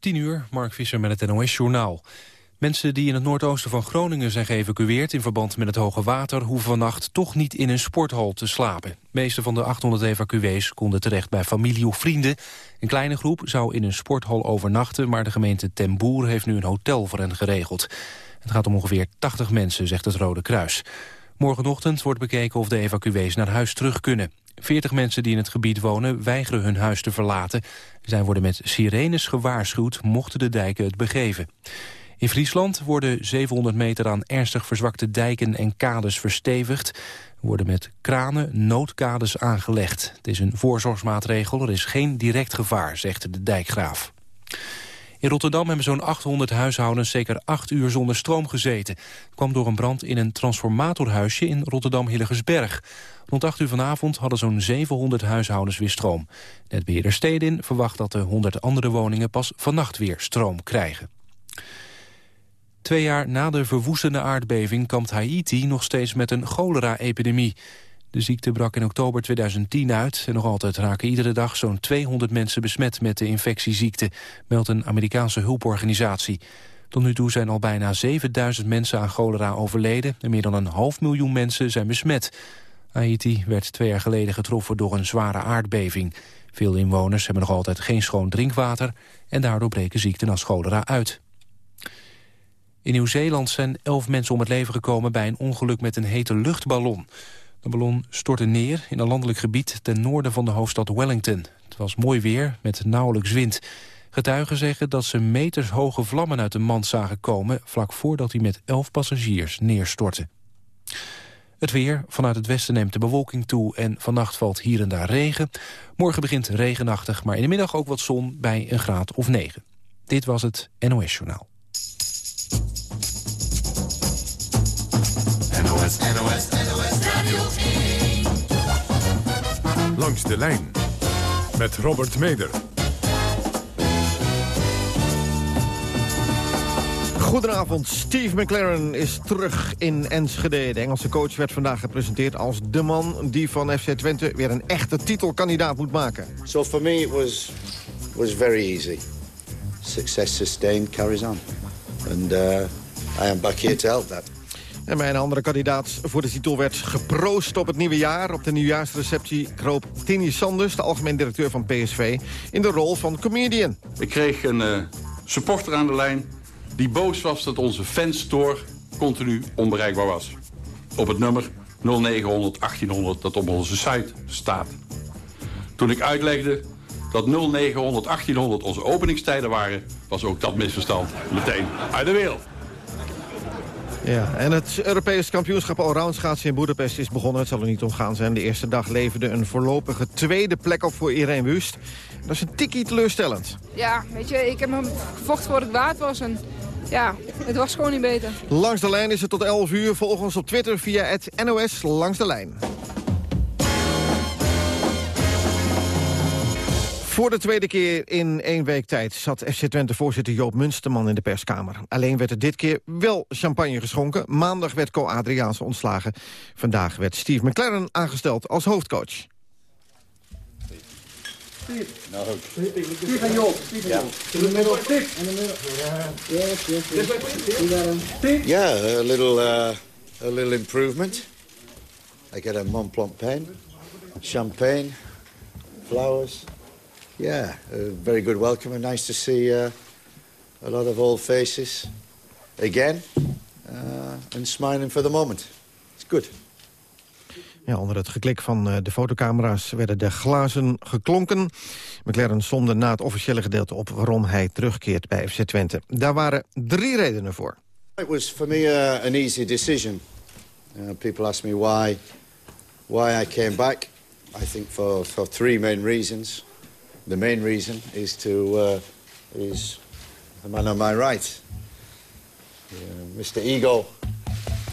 10 uur, Mark Visser met het NOS-journaal. Mensen die in het noordoosten van Groningen zijn geëvacueerd... in verband met het hoge water hoeven vannacht toch niet in een sporthal te slapen. De meeste van de 800 evacuees konden terecht bij familie of vrienden. Een kleine groep zou in een sporthal overnachten... maar de gemeente Ten Boer heeft nu een hotel voor hen geregeld. Het gaat om ongeveer 80 mensen, zegt het Rode Kruis. Morgenochtend wordt bekeken of de evacuees naar huis terug kunnen. 40 mensen die in het gebied wonen weigeren hun huis te verlaten. Zij worden met sirenes gewaarschuwd mochten de dijken het begeven. In Friesland worden 700 meter aan ernstig verzwakte dijken en kades verstevigd. Er worden met kranen noodkades aangelegd. Het is een voorzorgsmaatregel, er is geen direct gevaar, zegt de dijkgraaf. In Rotterdam hebben zo'n 800 huishoudens zeker 8 uur zonder stroom gezeten. Het kwam door een brand in een transformatorhuisje in Rotterdam-Hillegersberg. Rond 8 uur vanavond hadden zo'n 700 huishoudens weer stroom. Netbeheerder Stedin verwacht dat de 100 andere woningen pas vannacht weer stroom krijgen. Twee jaar na de verwoestende aardbeving kampt Haiti nog steeds met een cholera-epidemie. De ziekte brak in oktober 2010 uit en nog altijd raken iedere dag zo'n 200 mensen besmet met de infectieziekte, meldt een Amerikaanse hulporganisatie. Tot nu toe zijn al bijna 7000 mensen aan cholera overleden en meer dan een half miljoen mensen zijn besmet. Haiti werd twee jaar geleden getroffen door een zware aardbeving. Veel inwoners hebben nog altijd geen schoon drinkwater en daardoor breken ziekten als cholera uit. In Nieuw-Zeeland zijn elf mensen om het leven gekomen bij een ongeluk met een hete luchtballon. De ballon stortte neer in een landelijk gebied ten noorden van de hoofdstad Wellington. Het was mooi weer met nauwelijks wind. Getuigen zeggen dat ze metershoge vlammen uit de mand zagen komen... vlak voordat hij met elf passagiers neerstortte. Het weer. Vanuit het westen neemt de bewolking toe en vannacht valt hier en daar regen. Morgen begint regenachtig, maar in de middag ook wat zon bij een graad of 9. Dit was het NOS Journaal. NOS, NOS, NOS Radio 1. Langs de lijn met Robert Meder. Goedenavond, Steve McLaren is terug in Enschede. De Engelse coach werd vandaag gepresenteerd als de man die van FC Twente weer een echte titelkandidaat moet maken. So for me it was was very easy. Success sustained carries on. And uh, I am back here to help that. En mijn andere kandidaat voor de titel werd geproost op het nieuwe jaar. Op de nieuwjaarsreceptie kroop Tini Sanders, de algemeen directeur van PSV... in de rol van comedian. Ik kreeg een uh, supporter aan de lijn die boos was dat onze fanstore continu onbereikbaar was. Op het nummer 0900 1800 dat op onze site staat. Toen ik uitlegde dat 0900 1800 onze openingstijden waren... was ook dat misverstand meteen uit de wereld. Ja, en het Europese kampioenschap allround schaatsen in Boedapest is begonnen. Het zal er niet om gaan zijn. De eerste dag leverde een voorlopige tweede plek op voor Irene Wust. Dat is een tikkie teleurstellend. Ja, weet je, ik heb me gevochten voor het waard was en ja, het was gewoon niet beter. Langs de lijn is het tot 11 uur. Volg ons op Twitter via het NOS Langs de Lijn. Voor de tweede keer in één week tijd zat FC Twente-voorzitter Joop Munsterman in de perskamer. Alleen werd er dit keer wel champagne geschonken. Maandag werd Co Adriaanse ontslagen. Vandaag werd Steve McLaren aangesteld als hoofdcoach. Steve. Nou, Steve en Joop. Steve en Joop. In de middel. Steve. In de middel. Yeah, yeah, a little, uh, a little improvement. I get a Mont pen, champagne, flowers. Yeah, a very good welcome and nice to see uh, a lot of old faces again uh, and smiling for the moment. It's good. Onder het geklik van uh, de fotocamera's werden de glazen geklonken. McLaren somde na het officiële gedeelte op waarom hij terugkeert bij FC Twente. Daar waren drie redenen voor. It was for me uh, an easy decision. People ask me why, why I came back. I think for, for three main reasons. The main reason is to uh, is the man on my right, Mr. Eagle.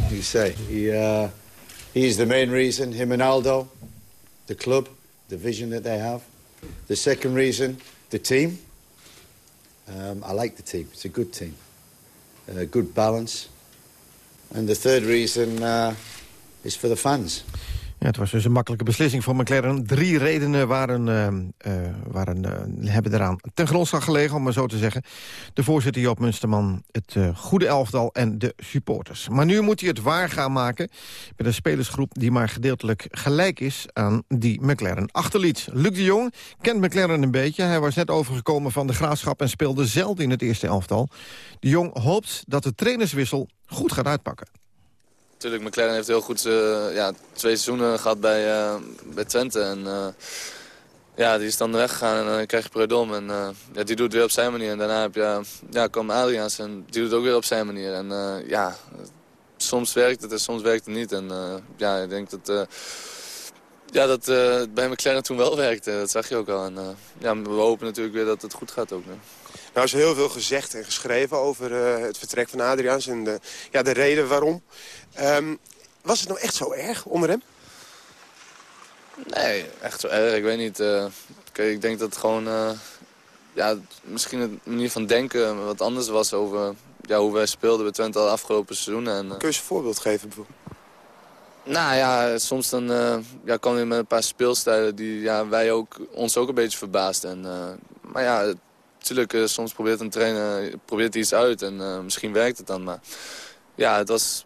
You say he he is the main reason. Him and Aldo, the club, the vision that they have. The second reason, the team. Um, I like the team. It's a good team, uh, good balance. And the third reason uh, is for the fans. Ja, het was dus een makkelijke beslissing voor McLaren. Drie redenen waren, uh, waren, uh, hebben eraan ten grondslag gelegen, om maar zo te zeggen. De voorzitter Joop Munsterman, het goede elftal en de supporters. Maar nu moet hij het waar gaan maken met een spelersgroep... die maar gedeeltelijk gelijk is aan die McLaren achterliet. Luc de Jong kent McLaren een beetje. Hij was net overgekomen van de graafschap en speelde zelden in het eerste elftal. De Jong hoopt dat de trainerswissel goed gaat uitpakken. Natuurlijk, McLaren heeft heel goed uh, ja, twee seizoenen gehad bij, uh, bij Twente. En, uh, ja, die is dan weggegaan en dan krijg je Predom. En ja, die doet het weer op zijn manier. En daarna heb je, ja, kwam Adriaans en die doet het ook weer op zijn manier. En ja, soms werkt het en soms werkt het niet. En ja, ik denk dat, ja, dat bij McLaren toen wel werkte. Dat zag je ook al. En ja, we hopen natuurlijk weer dat het goed gaat ook. Nou is er heel veel gezegd en geschreven over het vertrek van Adriaans en de, ja, de reden waarom. Um, was het nou echt zo erg onder hem? Nee, echt zo erg. Ik weet niet. Uh, ik denk dat het gewoon... Uh, ja, misschien de manier van denken wat anders was over ja, hoe wij speelden bij Twente al afgelopen seizoenen. En, Kun je eens een voorbeeld geven bijvoorbeeld? Nou ja, soms dan uh, ja, kwam hij met een paar speelstijlen die ja, wij ook, ons ook een beetje verbaasden. En, uh, maar ja, natuurlijk, uh, soms probeert een trainer probeert iets uit en misschien werkt het dan. Maar ja, het was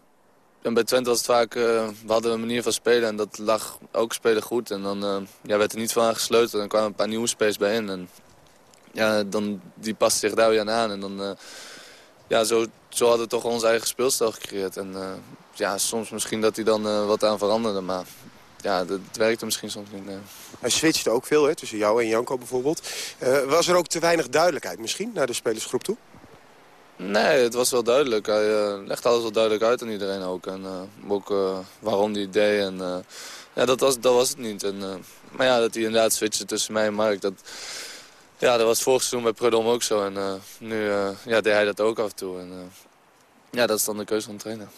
en bij Twente was het vaak, uh, we hadden een manier van spelen en dat lag ook spelen goed. En dan ja, werd er niet van aangesloten. Dan kwamen een paar nieuwe spelers bij in. En ja, dan, die paste zich daar weer aan. En dan, ja, zo, zo hadden we toch onze eigen speelstijl gecreëerd. En ja, soms misschien dat hij dan wat aan veranderde. Maar ja, dat werkte misschien soms niet. Nee. Hij switchte ook veel hè, tussen jou en Janko bijvoorbeeld. was er ook te weinig duidelijkheid misschien naar de spelersgroep toe? Nee, het was wel duidelijk. Hij uh, legde alles wel duidelijk uit aan iedereen ook. En uh, ook uh, waarom hij deed. En, ja, dat, was, dat was het niet. En, maar ja, dat hij inderdaad switchte tussen mij en Mark. Dat, ja, dat was vorig seizoen bij Prudom ook zo. En nu ja, deed hij dat ook af en toe. En, ja, dat is dan de keuze van de trainer.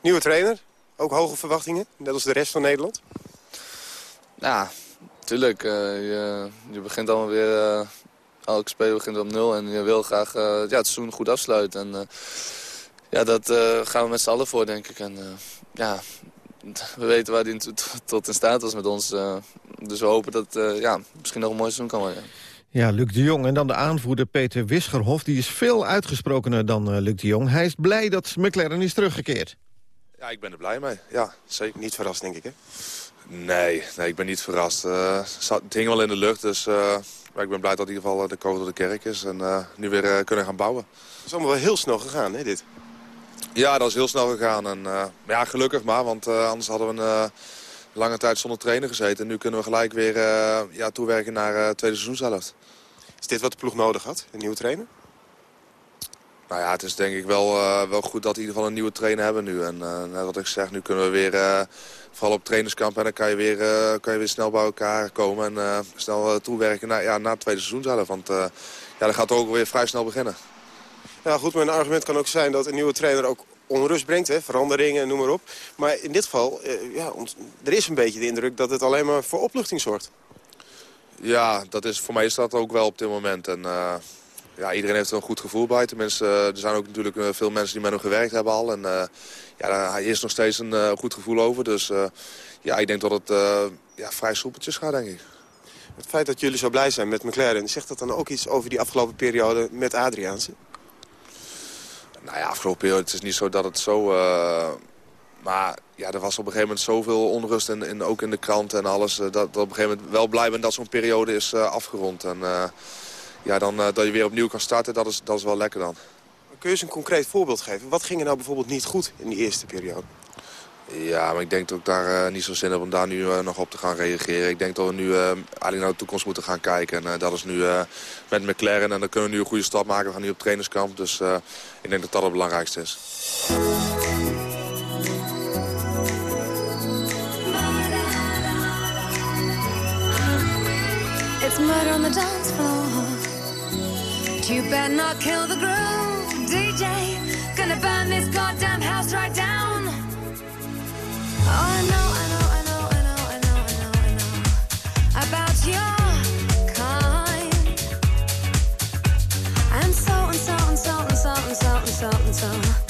Nieuwe trainer, ook hoge verwachtingen, net als de rest van Nederland? Ja, tuurlijk. je, je begint allemaal weer elke speler begint op nul en je wil graag uh, ja, het seizoen goed afsluiten. En, uh, ja, dat uh, gaan we met z'n allen voor, denk ik. En, ja, we weten waar hij tot in staat was met ons. dus we hopen dat het ja, misschien nog een mooi seizoen kan worden. Ja, Luc de Jong en dan de aanvoerder Peter Wisgerhof. Die is veel uitgesprokener dan Luc de Jong. Hij is blij dat McLaren is teruggekeerd. Ja, ik ben er blij mee. Ja, zeker. Niet verrast, denk ik, hè? Nee, nee ik ben niet verrast. het hing wel in de lucht, dus maar ik ben blij dat in ieder geval eh, de kogel door de kerk is. En nu weer kunnen gaan bouwen. Het is allemaal wel heel snel gegaan, hè, dit? Ja, dat is heel snel gegaan. En, uh, ja, gelukkig maar, want anders hadden we een lange tijd zonder trainer gezeten. En nu kunnen we gelijk weer ja, toewerken naar het tweede seizoenshelft. Is dit wat de ploeg nodig had, een nieuwe trainer? Nou ja, het is denk ik wel, wel goed dat we in ieder geval een nieuwe trainer hebben nu. En net wat ik zeg, nu kunnen we weer vooral op trainerskamp. En dan kan je weer, uh, kan je weer snel bij elkaar komen en uh, snel uh, toewerken naar, ja, na het tweede seizoen zelf. Want ja, dan gaat het ook weer vrij snel beginnen. Ja goed, maar een argument kan ook zijn dat een nieuwe trainer ook onrust brengt. Hè, veranderingen, noem maar op. Maar in dit geval, ja, er is een beetje de indruk dat het alleen maar voor opluchting zorgt. Ja, dat is, voor mij is dat ook wel op dit moment. En, ja, iedereen heeft er een goed gevoel bij. Tenminste, er zijn ook natuurlijk veel mensen die met hem gewerkt hebben al. En ja, daar is nog steeds een uh, goed gevoel over. Dus uh, ja, ik denk dat het uh, ja, vrij soepeltjes gaat, denk ik. Het feit dat jullie zo blij zijn met McLaren... zegt dat dan ook iets over die afgelopen periode met Adriaanse? Nou ja, afgelopen periode, het is niet zo dat het zo... maar ja, er was op een gegeven moment zoveel onrust, in, in, ook in de krant en alles... dat, dat op een gegeven moment wel blij ben dat zo'n periode is afgerond. En ja, dan, dat je weer opnieuw kan starten, dat is, dat is wel lekker dan. Kun je eens een concreet voorbeeld geven? Wat ging er nou bijvoorbeeld niet goed in die eerste periode? Ja, maar ik denk dat ik daar uh, niet zo zin heb om daar nu uh, nog op te gaan reageren. Ik denk dat we nu uh, eigenlijk naar de toekomst moeten gaan kijken. En dat is nu met McLaren en dan kunnen we nu een goede stap maken. We gaan nu op trainerskamp, dus ik denk dat dat het belangrijkste is. It's murder on the dance floor. You better not kill the groove. DJ, gonna burn this goddamn house right down. Oh, I know, I know, I know, I know, I know, I know, I know about your kind. And so and so and so and so and so and so and so.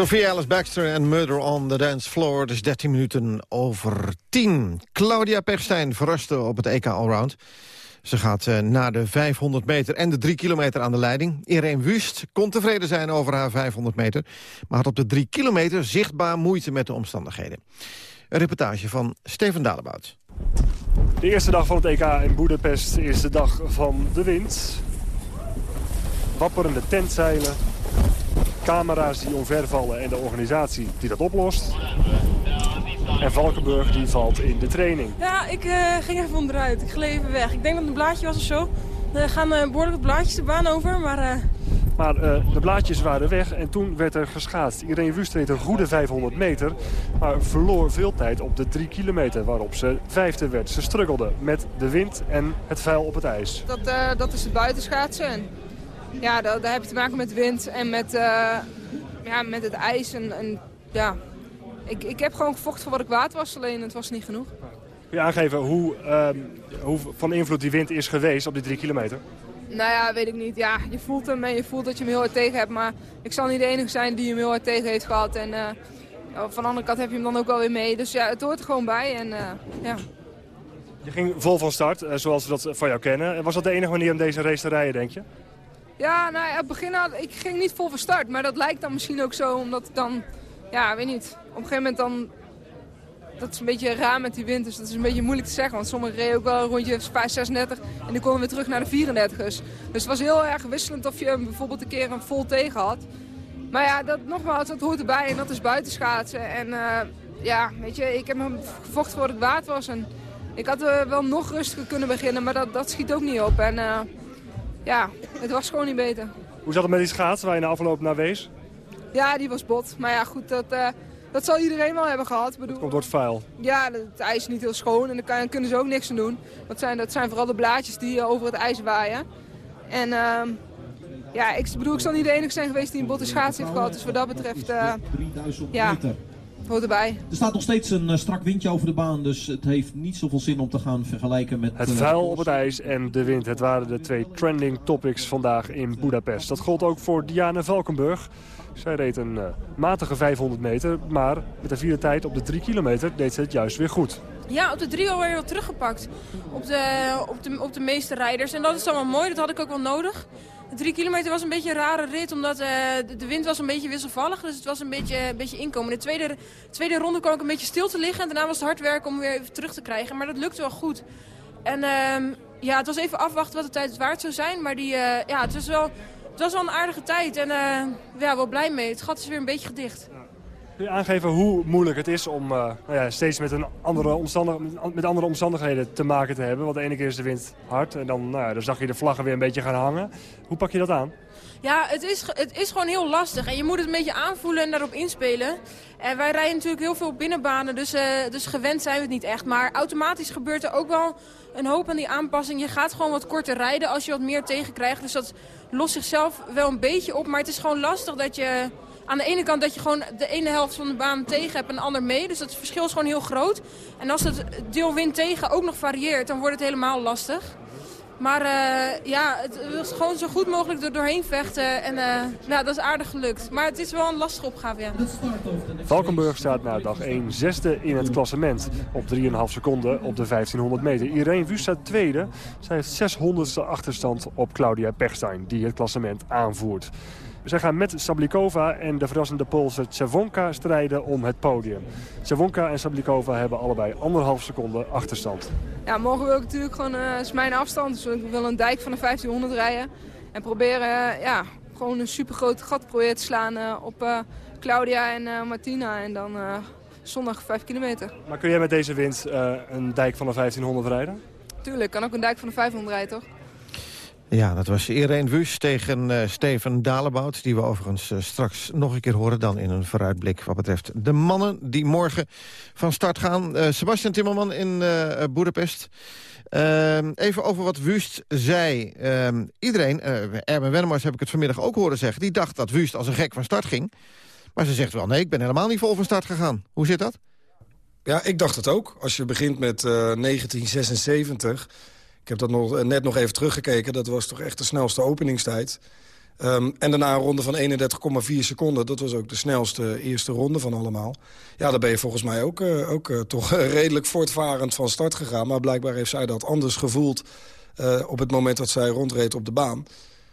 Sophie Alice Baxter en Murder on the Dance Floor. Dus 13 minuten over 10. Claudia Pechstein verraste op het EK Allround. Ze gaat eh, na de 500 meter en de 3 kilometer aan de leiding. Irene Wust kon tevreden zijn over haar 500 meter... maar had op de 3 kilometer zichtbaar moeite met de omstandigheden. Een reportage van Steven Dalebout. De eerste dag van het EK in Boedapest is de dag van de wind. Wapperende tentzeilen, camera's die omvervallen en de organisatie die dat oplost. En Valkenburg die valt in de training. Ja, ik eh, ging even onderuit. Ik gleed even weg. Ik denk dat het een blaadje was of zo. Er gaan eh, behoorlijk wat blaadjes de baan over, maar... eh, Maar eh, de blaadjes waren weg en toen werd er geschaatst. Irene Wust reed een goede 500 meter, maar verloor veel tijd op de 3 kilometer... waarop ze vijfde werd. Ze struggelde met de wind en het vuil op het ijs. Dat, eh, dat is het buitenschaatsen. Ja, daar, daar heb je te maken met wind en met, eh, ja, met het ijs. En, en, ja. ik, ik heb gewoon gevochten voor wat ik waard was, alleen het was niet genoeg. Kun je aangeven hoe, ehm, hoe van invloed die wind is geweest op die 3 kilometer? Nou ja, weet ik niet. Ja, je voelt hem en je voelt dat je hem heel hard tegen hebt. Maar ik zal niet de enige zijn die hem heel hard tegen heeft gehad. En eh, van de andere kant heb je hem dan ook wel weer mee. Dus ja, het hoort er gewoon bij. En, eh, ja. Je ging vol van start, zoals we dat van jou kennen. Was dat de enige manier om deze race te rijden, denk je? Ja, nou, het begin had, ik ging niet vol van start. Maar dat lijkt dan misschien ook zo, omdat ik dan... Ja, weet niet. Op een gegeven moment dan... Dat is een beetje raar met die wind, dus dat is een beetje moeilijk te zeggen. Want sommigen reden ook wel een rondje 36 en die konden weer terug naar de 34ers. Dus het was heel erg wisselend of je bijvoorbeeld een keer een vol tegen had. Maar ja, dat, nogmaals, dat hoort erbij en dat is buitenschaatsen. En eh, ja, weet je, ik heb hem gevochten voor het waard was. En ik had eh, wel nog rustiger kunnen beginnen, maar dat, dat schiet ook niet op. En eh, ja, het was gewoon niet beter. Hoe zat het met die schaats waar je na afloop naar wees? Ja, die was bot. Maar ja, goed, dat, eh, dat zal iedereen wel hebben gehad. Bedoel, Komt door het vuil. ja, het ijs is niet heel schoon en daar kan- kunnen ze ook niks aan doen. Dat zijn, dat zijn vooral de blaadjes die eh, over het ijs waaien. En ehm, ja, ik bedoel, ik zal niet de enige zijn geweest die een botte schaats heeft gehad. Dus wat dat betreft, eh, ja, hoort erbij. Er staat nog steeds een strak windje over de baan, dus het heeft niet zoveel zin om te gaan vergelijken met... Het vuil op het ijs en de wind, het waren de twee trending topics vandaag in Budapest. Dat gold ook voor Diana Valkenburg. Zij reed een matige 500 meter, maar met een vierde tijd op de 3 kilometer deed ze het juist weer goed. Ja, op de drie alweer wat teruggepakt. Op de, op, de, op de meeste rijders. En dat is dan wel mooi, dat had ik ook wel nodig. Drie kilometer was een beetje een rare rit, omdat uh, de, wind was een beetje wisselvallig. Dus het was een beetje, een beetje inkomen. De tweede, tweede ronde kwam ik een beetje stil te liggen. En daarna was het hard werken om weer even terug te krijgen. Maar dat lukte wel goed. En uh, ja, het was even afwachten wat de tijd waard zou zijn. Maar die, uh, ja, het, was wel, het was wel een aardige tijd. En uh, ja, wel blij mee. Het gat is weer een beetje gedicht. Je aangeven hoe moeilijk het is om uh, nou ja, steeds met, een andere omstandig, met andere omstandigheden te maken te hebben? Want de ene keer is de wind hard en dan, nou ja, dan zag je de vlaggen weer een beetje gaan hangen. Hoe pak je dat aan? Ja, het is, het is gewoon heel lastig. En je moet het een beetje aanvoelen en daarop inspelen. En wij rijden natuurlijk heel veel binnenbanen, dus, uh, dus gewend zijn we het niet echt. Maar automatisch gebeurt er ook wel een hoop aan die aanpassing. Je gaat gewoon wat korter rijden als je wat meer tegenkrijgt. Dus dat lost zichzelf wel een beetje op. Maar het is gewoon lastig dat je aan de ene kant dat je gewoon de ene helft van de baan tegen hebt en de ander mee. Dus dat verschil is gewoon heel groot. En als het deel wind tegen ook nog varieert, dan wordt het helemaal lastig. Maar uh, ja, het is gewoon zo goed mogelijk er doorheen vechten. En uh, ja, dat is aardig gelukt. Maar het is wel een lastige opgave, ja. Valkenburg staat na dag 1 zesde in het klassement. Op 3,5 seconden op de 1500 meter. Irene Wust staat tweede. Zij heeft 600ste achterstand op Claudia Pechstein, die het klassement aanvoert. Zij gaan met Sablikova en de verrassende Poolse Tsevonka strijden om het podium. Tsevonka en Sablikova hebben allebei anderhalf seconde achterstand. Ja, morgen wil ik natuurlijk gewoon, uh, is mijn afstand, dus ik wil een dijk van de 1500 rijden. En proberen, uh, ja, gewoon een supergroot gat proberen te slaan uh, op Claudia en Martina. En dan zondag 5 kilometer. Maar kun jij met deze wind een dijk van de 1500 rijden? Tuurlijk, kan ook een dijk van de 500 rijden, toch? Ja, dat was Irene Wus tegen uh, Steven Dalebout... die we overigens uh, straks nog een keer horen... dan in een vooruitblik wat betreft de mannen die morgen van start gaan. Uh, Sebastian Timmerman in Boedapest. Ehm, even over wat Wust zei. Ehm, iedereen, Erben Wennemars heb ik het vanmiddag ook horen zeggen... die dacht dat Wust als een gek van start ging. Maar ze zegt wel, nee, ik ben helemaal niet vol van start gegaan. Hoe zit dat? Ja, ik dacht het ook. Als je begint met 1976 ik heb dat nog, eh, net nog even teruggekeken. Dat was toch echt de snelste openingstijd. Um, en daarna een ronde van 31,4 seconden. Dat was ook de snelste eerste ronde van allemaal. Ja, daar ben je volgens mij ook, uh, ook uh, toch redelijk voortvarend van start gegaan. Maar blijkbaar heeft zij dat anders gevoeld... Op het moment dat zij rondreed op de baan.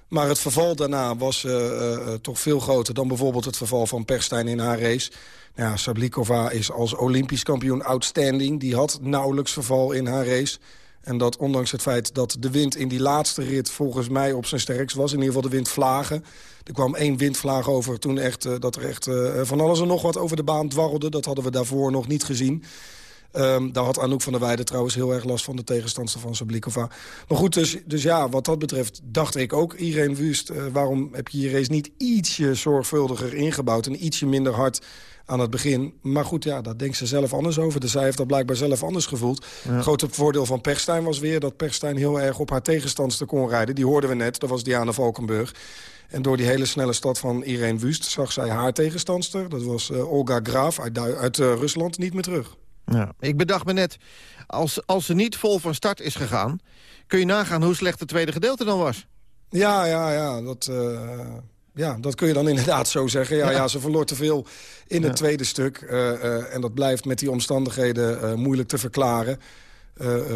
Maar het verval daarna was toch veel groter... dan bijvoorbeeld het verval van Perstijn in haar race. Nou Sablikova is als olympisch kampioen outstanding. Die had nauwelijks verval in haar race... En dat ondanks het feit dat de wind in die laatste rit volgens mij op zijn sterkst was. In ieder geval de windvlagen. Er kwam één windvlaag over toen echt, uh, dat er echt uh, van alles en nog wat over de baan dwarrelde. Dat hadden we daarvoor nog niet gezien. Um, daar had Anouk van der Weijden trouwens heel erg last van de tegenstander van Sablikova. Maar goed, dus, dus ja, wat dat betreft dacht ik ook... Irene Wust, waarom heb je je race niet ietsje zorgvuldiger ingebouwd... en ietsje minder hard aan het begin. Maar goed, ja, daar denkt ze zelf anders over. Dus zij heeft dat blijkbaar zelf anders gevoeld. Het grote voordeel van Perstijn was weer dat Perstijn heel erg op haar tegenstandster kon rijden. Die hoorden we net, dat was Diana Valkenburg. En door die hele snelle stad van Irene Wust zag zij haar tegenstandster. Dat was uh, Olga Graaf uit, uit uh, Rusland niet meer terug. Ja, ik bedacht me net, als, als ze niet vol van start is gegaan... kun je nagaan hoe slecht het tweede gedeelte dan was. Ja, ja, ja. Dat, uh, ja, dat kun je dan inderdaad zo zeggen. Ja, ja. ze verloor te veel in het tweede stuk. Uh, uh, en dat blijft met die omstandigheden uh, moeilijk te verklaren.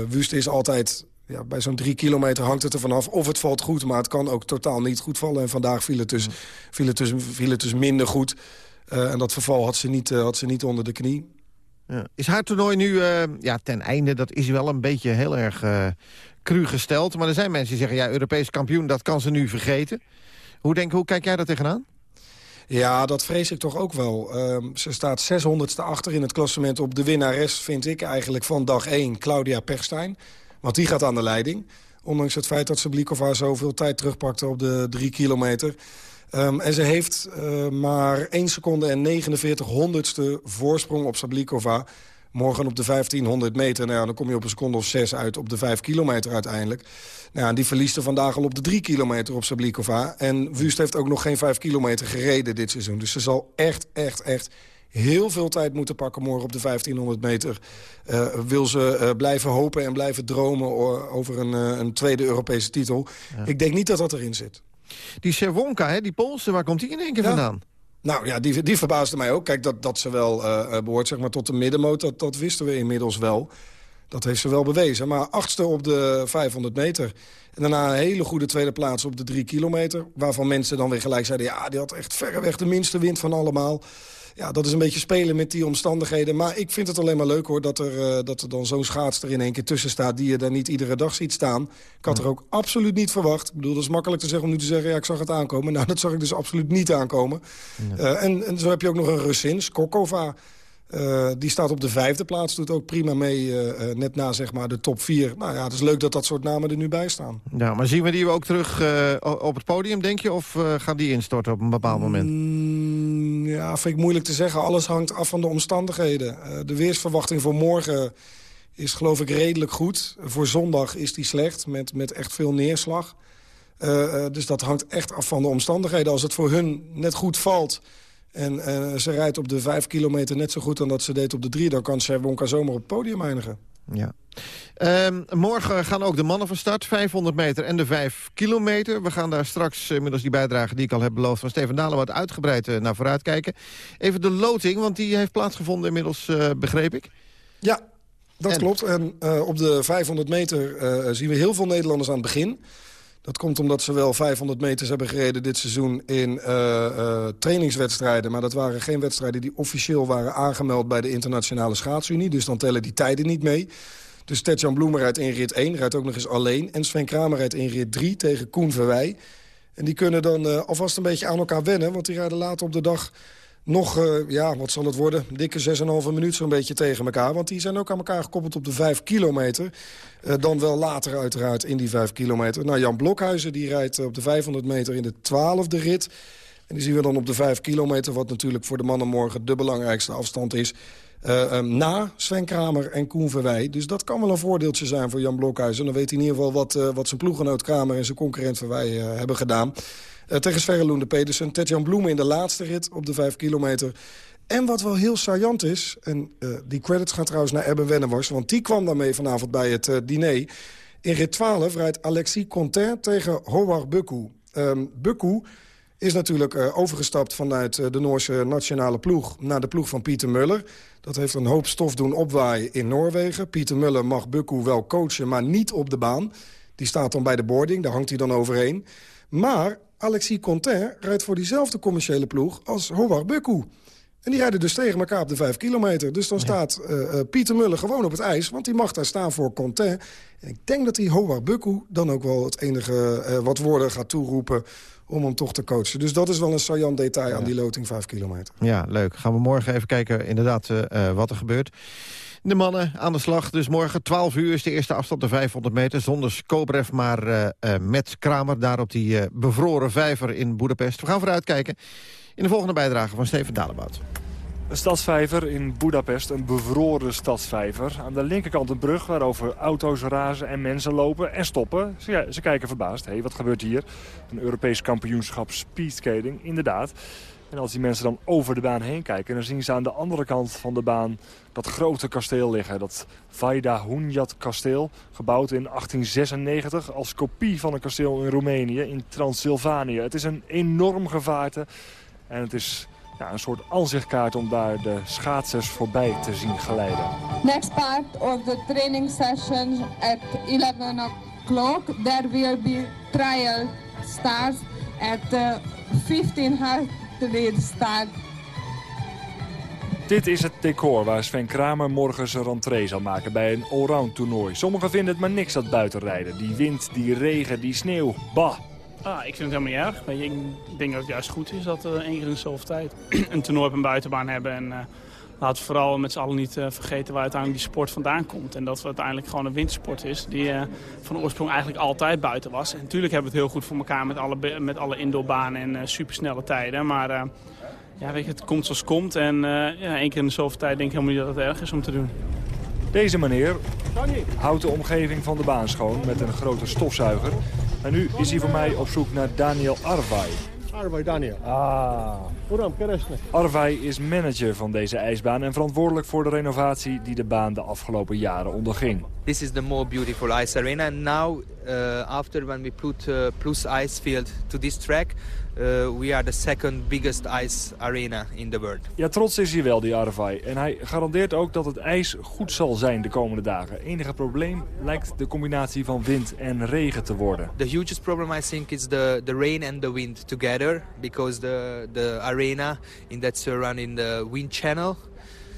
Wust is altijd... Ja, bij zo'n drie kilometer hangt het er vanaf of het valt goed... maar het kan ook totaal niet goed vallen. En vandaag viel het dus, viel het dus, viel het dus minder goed. en dat verval had ze niet, had ze niet onder de knie. Ja. Is haar toernooi nu ja, ten einde? Dat is wel een beetje heel erg cru gesteld. Maar er zijn mensen die zeggen... ja, Europees kampioen, dat kan ze nu vergeten. Hoe, denk, hoe kijk jij daar tegenaan? Ja, dat vrees ik toch ook wel. Um, ze staat 600ste achter in het klassement op de winnares, vind ik eigenlijk, van dag 1, Claudia Pechstein. Want die gaat aan de leiding. Ondanks het feit dat Sablikova zoveel tijd terugpakte op de drie kilometer. Um, en ze heeft uh, maar 1 seconde en 49 honderdste voorsprong op Sablikova. Morgen op de 1500 meter, nou ja, dan kom je op een seconde of zes uit op de 5 kilometer uiteindelijk. Nou, ja, die verliest er vandaag al op de 3 kilometer op Sablikova. En Wust heeft ook nog geen 5 kilometer gereden dit seizoen. Dus ze zal echt, echt, echt heel veel tijd moeten pakken morgen op de 1500 meter. Uh, wil ze uh, blijven hopen en blijven dromen over een, uh, een tweede Europese titel. Ja. Ik denk niet dat dat erin zit. Die Serwonka, hè, die Poolse, waar komt die in één keer ja. vandaan? Nou ja, die, die verbaasde mij ook. Kijk, dat, dat ze wel behoort zeg maar, tot de middenmoot, dat, dat wisten we inmiddels wel. Dat heeft ze wel bewezen. Maar achtste op de 500 meter. En daarna een hele goede tweede plaats op de 3 kilometer. Waarvan mensen dan weer gelijk zeiden... ja, die had echt verreweg de minste wind van allemaal. Ja, dat is een beetje spelen met die omstandigheden. Maar ik vind het alleen maar leuk hoor... dat er, uh, dat er dan zo'n schaats er in één keer tussen staat... die je daar niet iedere dag ziet staan. Ik had er ook absoluut niet verwacht. Ik bedoel, dat is makkelijk te zeggen om nu te zeggen... ja, ik zag het aankomen. Nou, dat zag ik dus absoluut niet aankomen. Uh, en, en zo heb je ook nog een Russin, Kokova... Uh, die staat op de vijfde plaats, doet ook prima mee, uh, net na zeg maar, de top vier. Nou ja, het is leuk dat dat soort namen er nu bij staan. Ja, maar zien we die ook terug op het podium, denk je? Of gaan die instorten op een bepaald moment? Mm, ja, vind ik moeilijk te zeggen. Alles hangt af van de omstandigheden. de weersverwachting voor morgen is geloof ik redelijk goed. Voor zondag is die slecht, met, met echt veel neerslag. dus dat hangt echt af van de omstandigheden. Als het voor hun net goed valt en ze rijdt op de vijf kilometer net zo goed dan dat ze deed op de drie... dan kan Serwonka zomaar op het podium eindigen. Ja. Um, morgen gaan ook de mannen van start, 500 meter en de 5 kilometer. We gaan daar straks, uh, middels die bijdrage die ik al heb beloofd... van Steven Dalen wat uitgebreid uh, naar vooruit kijken. Even de loting, want die heeft plaatsgevonden inmiddels, uh, begreep ik. Ja, dat en... klopt. En op de 500 meter zien we heel veel Nederlanders aan het begin... Dat komt omdat ze wel 500 meters hebben gereden dit seizoen in uh, uh, trainingswedstrijden. Maar dat waren geen wedstrijden die officieel waren aangemeld bij de Internationale Schaatsunie. Dus dan tellen die tijden niet mee. Dus Tetjan Bloemer rijdt in rit 1, rijdt ook nog eens alleen. En Sven Kramer rijdt in rit 3 tegen Koen Verwij. En die kunnen dan uh, alvast een beetje aan elkaar wennen. Want die rijden later op de dag nog, uh, ja, wat zal het worden, dikke 6,5 minuut zo'n beetje tegen elkaar. Want die zijn ook aan elkaar gekoppeld op de 5 kilometer. Uh, dan wel later uiteraard in die 5 kilometer. Nou, Jan Blokhuizen die rijdt op de 500 meter in de 12e rit. En die zien we dan op de 5 kilometer, wat natuurlijk voor de mannen morgen de belangrijkste afstand is. Uh, na Sven Kramer en Koen Verwij. Dus dat kan wel een voordeeltje zijn voor Jan Blokhuizen. Dan weet hij in ieder geval wat, uh, wat zijn ploeggenoot Kramer en zijn concurrent Verwij uh, hebben gedaan. Tegen Sverre Loende Pedersen. Tetjan Bloemen in de laatste rit op de 5 kilometer. En wat wel heel saillant is, en die credits gaan trouwens naar Ebben Wennemars... want die kwam daarmee vanavond bij het diner. In rit 12 rijdt Alexis Contain tegen Howard Bukku. Um, Bukku is natuurlijk uh, overgestapt vanuit uh, de Noorse nationale ploeg... naar de ploeg van Pieter Muller. Dat heeft een hoop stof doen opwaaien in Noorwegen. Pieter Muller mag Bukku wel coachen, maar niet op de baan. Die staat dan bij de boarding, daar hangt hij dan overheen. Maar Alexis Contain rijdt voor diezelfde commerciële ploeg als Howard Bukku. En die rijden dus tegen elkaar op de 5 kilometer. Dus dan ja. staat uh, uh, Pieter Muller gewoon op het ijs. Want die mag daar staan voor Contain. En ik denk dat die Howard Bukku dan ook wel het enige uh, wat woorden gaat toeroepen om hem toch te coachen. Dus dat is wel een saillant detail ja. aan die loting 5 kilometer. Ja, leuk. Gaan we morgen even kijken inderdaad wat er gebeurt. De mannen aan de slag. Dus morgen 12 uur is de eerste afstand de 500 meter. Zonder Skobrev, maar uh, uh, met Kramer daar op die bevroren vijver in Boedapest. We gaan vooruitkijken in de volgende bijdrage van Steven Dalebout. Een stadsvijver in Budapest, een bevroren stadsvijver. Aan de linkerkant een brug waarover auto's razen en mensen lopen en stoppen. Ze, kijken verbaasd. Hé, hey, wat gebeurt hier? Een Europees kampioenschap speedskating, inderdaad. En als die mensen dan over de baan heen kijken... dan zien ze aan de andere kant van de baan dat grote kasteel liggen. Dat Vaida Hunjat kasteel, gebouwd in 1896... als kopie van een kasteel in Roemenië, in Transylvanië. Het is een enorm gevaarte en het is ja, een soort aanzichtkaart om daar de schaatsers voorbij te zien geleiden. Next part of the training session at 11 o'clock. There will be trial starts at uh, 1500 start. Dit is het decor waar Sven Kramer morgen zijn rentree zal maken bij een allround toernooi. Sommigen vinden het maar niks dat buitenrijden. Die wind, die regen, die sneeuw. Bah, Ah, ik vind het helemaal niet erg. ik denk dat het juist goed is dat we één keer in de zoveel tijd een toernooi op een buitenbaan hebben. En uh, laten we vooral met z'n allen niet uh, vergeten waar uiteindelijk die sport vandaan komt. En dat het uiteindelijk gewoon een wintersport is die uh, van oorsprong eigenlijk altijd buiten was. En natuurlijk hebben we het heel goed voor elkaar met alle, met alle indoorbanen en supersnelle tijden. Maar ja, weet je, het komt zoals het komt. En ja, één keer in de zoveel tijd denk ik helemaal niet dat het erg is om te doen. Deze meneer houdt de omgeving van de baan schoon met een grote stofzuiger. En nu is hij voor mij op zoek naar Daniel Arvai. Arvai Daniel. Ah. Arvai is manager van deze ijsbaan en verantwoordelijk voor de renovatie die de baan de afgelopen jaren onderging. This is the more beautiful ice arena. And now, uh, after when we put uh, Plus Ice Field to this track, uh, we are the second biggest ice arena in the world. Ja, trots is hij wel, die Arvai. En hij garandeert ook dat het ijs goed zal zijn de komende dagen. Enige probleem lijkt de combinatie van wind en regen te worden. The hugest problem I think is the, the rain and the wind together. Because the, the arena in that's run in the wind channel.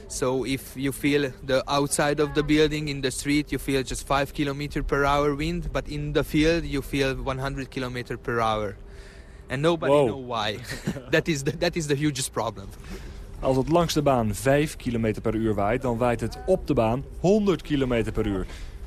So if you feel the outside of the building in the street, you feel just 5 km per hour wind. But in the field, you feel 100 km per hour. And nobody Wow. know why. that, is the, that is the hugest problem. Als het langs de baan 5 km per uur waait, dan waait het op de baan 100 km per uur.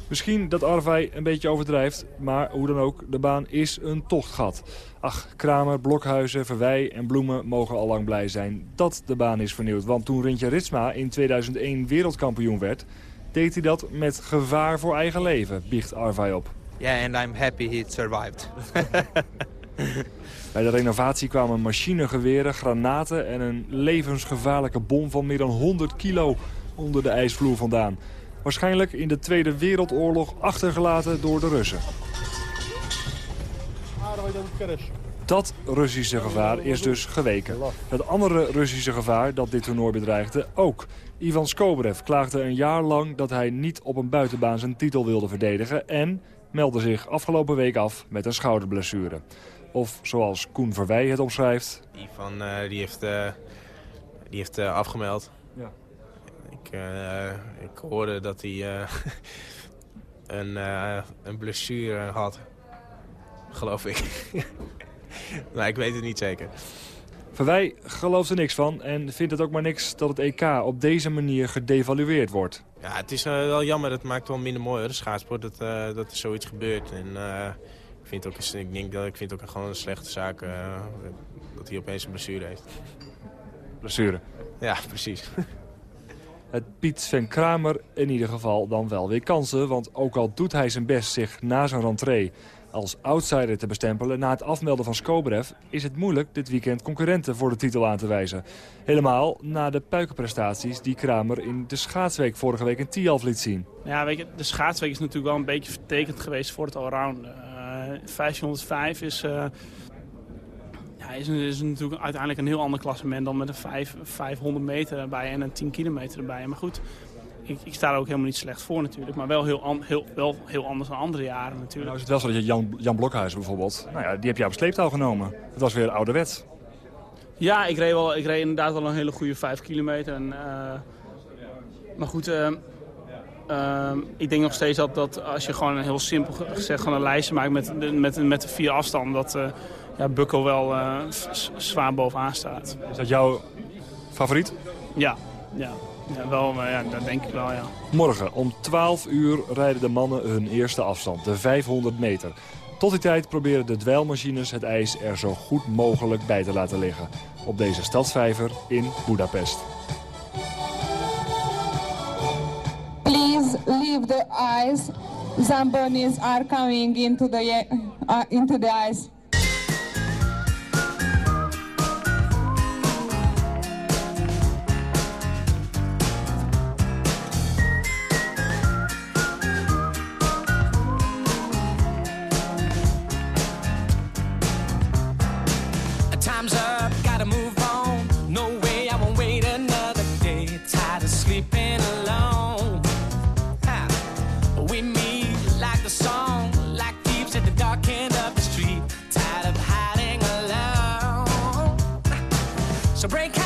Misschien dat Arvai een beetje overdrijft, maar hoe dan ook, de baan is een tochtgat. Ach, Kramer, Blokhuizen, Verwij en Bloemen mogen al lang blij zijn dat de baan is vernieuwd. Want toen Rintje Ritsma in 2001 wereldkampioen werd, deed hij dat met gevaar voor eigen leven, biecht Arvai op. Yeah, and I'm happy he survived. Bij de renovatie kwamen machinegeweren, granaten en een levensgevaarlijke bom van meer dan 100 kilo onder de ijsvloer vandaan. Waarschijnlijk in de Tweede Wereldoorlog achtergelaten door de Russen. Dat Russische gevaar is dus geweken. Het andere Russische gevaar dat dit toernooi bedreigde ook. Ivan Skobrev klaagde een jaar lang dat hij niet op een buitenbaan zijn titel wilde verdedigen... en meldde zich afgelopen week af met een schouderblessure. Of zoals Koen Verwij het omschrijft... Ivan eh, die heeft, eh, die heeft eh, afgemeld. Ja. Ik, ik hoorde dat hij een, een blessure had. Geloof ik. maar ik weet het niet zeker. Verwij gelooft er niks van en vindt het ook maar niks dat het EK op deze manier gedevalueerd wordt. Ja, het is wel jammer. Het maakt wel minder mooi, hoor, de schaatsport, dat, dat er zoiets gebeurt. En ik vind het ook, ik denk dat ik vind het ook gewoon een slechte zaak eh, dat hij opeens een blessure heeft. Blessure. Ja, precies. Het biedt Sven Kramer in ieder geval dan wel weer kansen. Want ook al doet hij zijn best zich na zijn rentree als outsider te bestempelen... na het afmelden van Skobrev is het moeilijk dit weekend concurrenten voor de titel aan te wijzen. Helemaal na de puikenprestaties die Kramer in de schaatsweek vorige week in Tialf liet zien. Ja, weet je, de schaatsweek is natuurlijk wel een beetje vertekend geweest voor het allround. 1505 is, eh, ja, is, is natuurlijk uiteindelijk een heel ander klassement dan met een 5, 500 meter erbij en een 10 kilometer erbij. Maar goed, ik, ik sta er ook helemaal niet slecht voor natuurlijk. Maar wel heel, an- heel, wel heel anders dan andere jaren natuurlijk. Nou is het wel zo dat je Jan, Jan Blokhuizen bijvoorbeeld... Nou ja, die heb je op sleeptouw genomen. Het was weer ouderwets. Ja, ik reed, wel, ik reed inderdaad wel een hele goede 5 kilometer. En, eh, maar goed, eh, ehm, ik denk nog steeds dat, dat als je gewoon een heel simpel ge- gezegd gewoon een lijstje maakt met, met, met de vier afstanden, dat eh ja, Bukko wel eh, zwaar bovenaan staat. Is dat jouw favoriet? Ja, ja. ja, wel, maar ja dat denk ik wel, ja. Morgen om 12 uur rijden de mannen hun eerste afstand, de 500 meter. Tot die tijd proberen de dweilmachines het ijs er zo goed mogelijk bij te laten liggen. Op deze stadsvijver in Budapest. Leave the ice. Zambonis are coming into the uh, into the ice. So break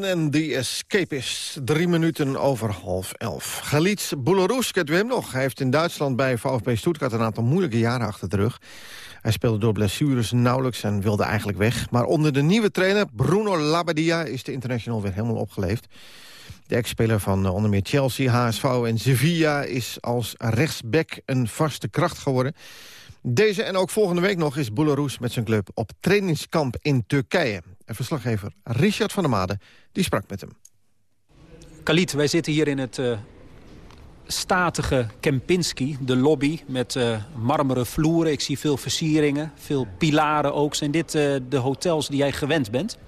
Waylon en The Escapists. Drie minuten over half elf. Galits Boularus kent u nog. Hij heeft in Duitsland bij VfB Stuttgart een aantal moeilijke jaren achter de rug. Hij speelde door blessures nauwelijks en wilde eigenlijk weg. Maar onder de nieuwe trainer Bruno Labbadia is de international weer helemaal opgeleefd. De ex-speler van eh, onder meer Chelsea, HSV en Sevilla... is als rechtsback een vaste kracht geworden. Deze en ook volgende week nog is Boularus met zijn club op trainingskamp in Turkije. En verslaggever Richard van der Made die sprak met hem. Khalid, wij zitten hier in het eh, statige Kempinski, de lobby... met eh, marmeren vloeren. Ik zie veel versieringen, veel pilaren ook. Zijn dit eh, de hotels die jij gewend bent?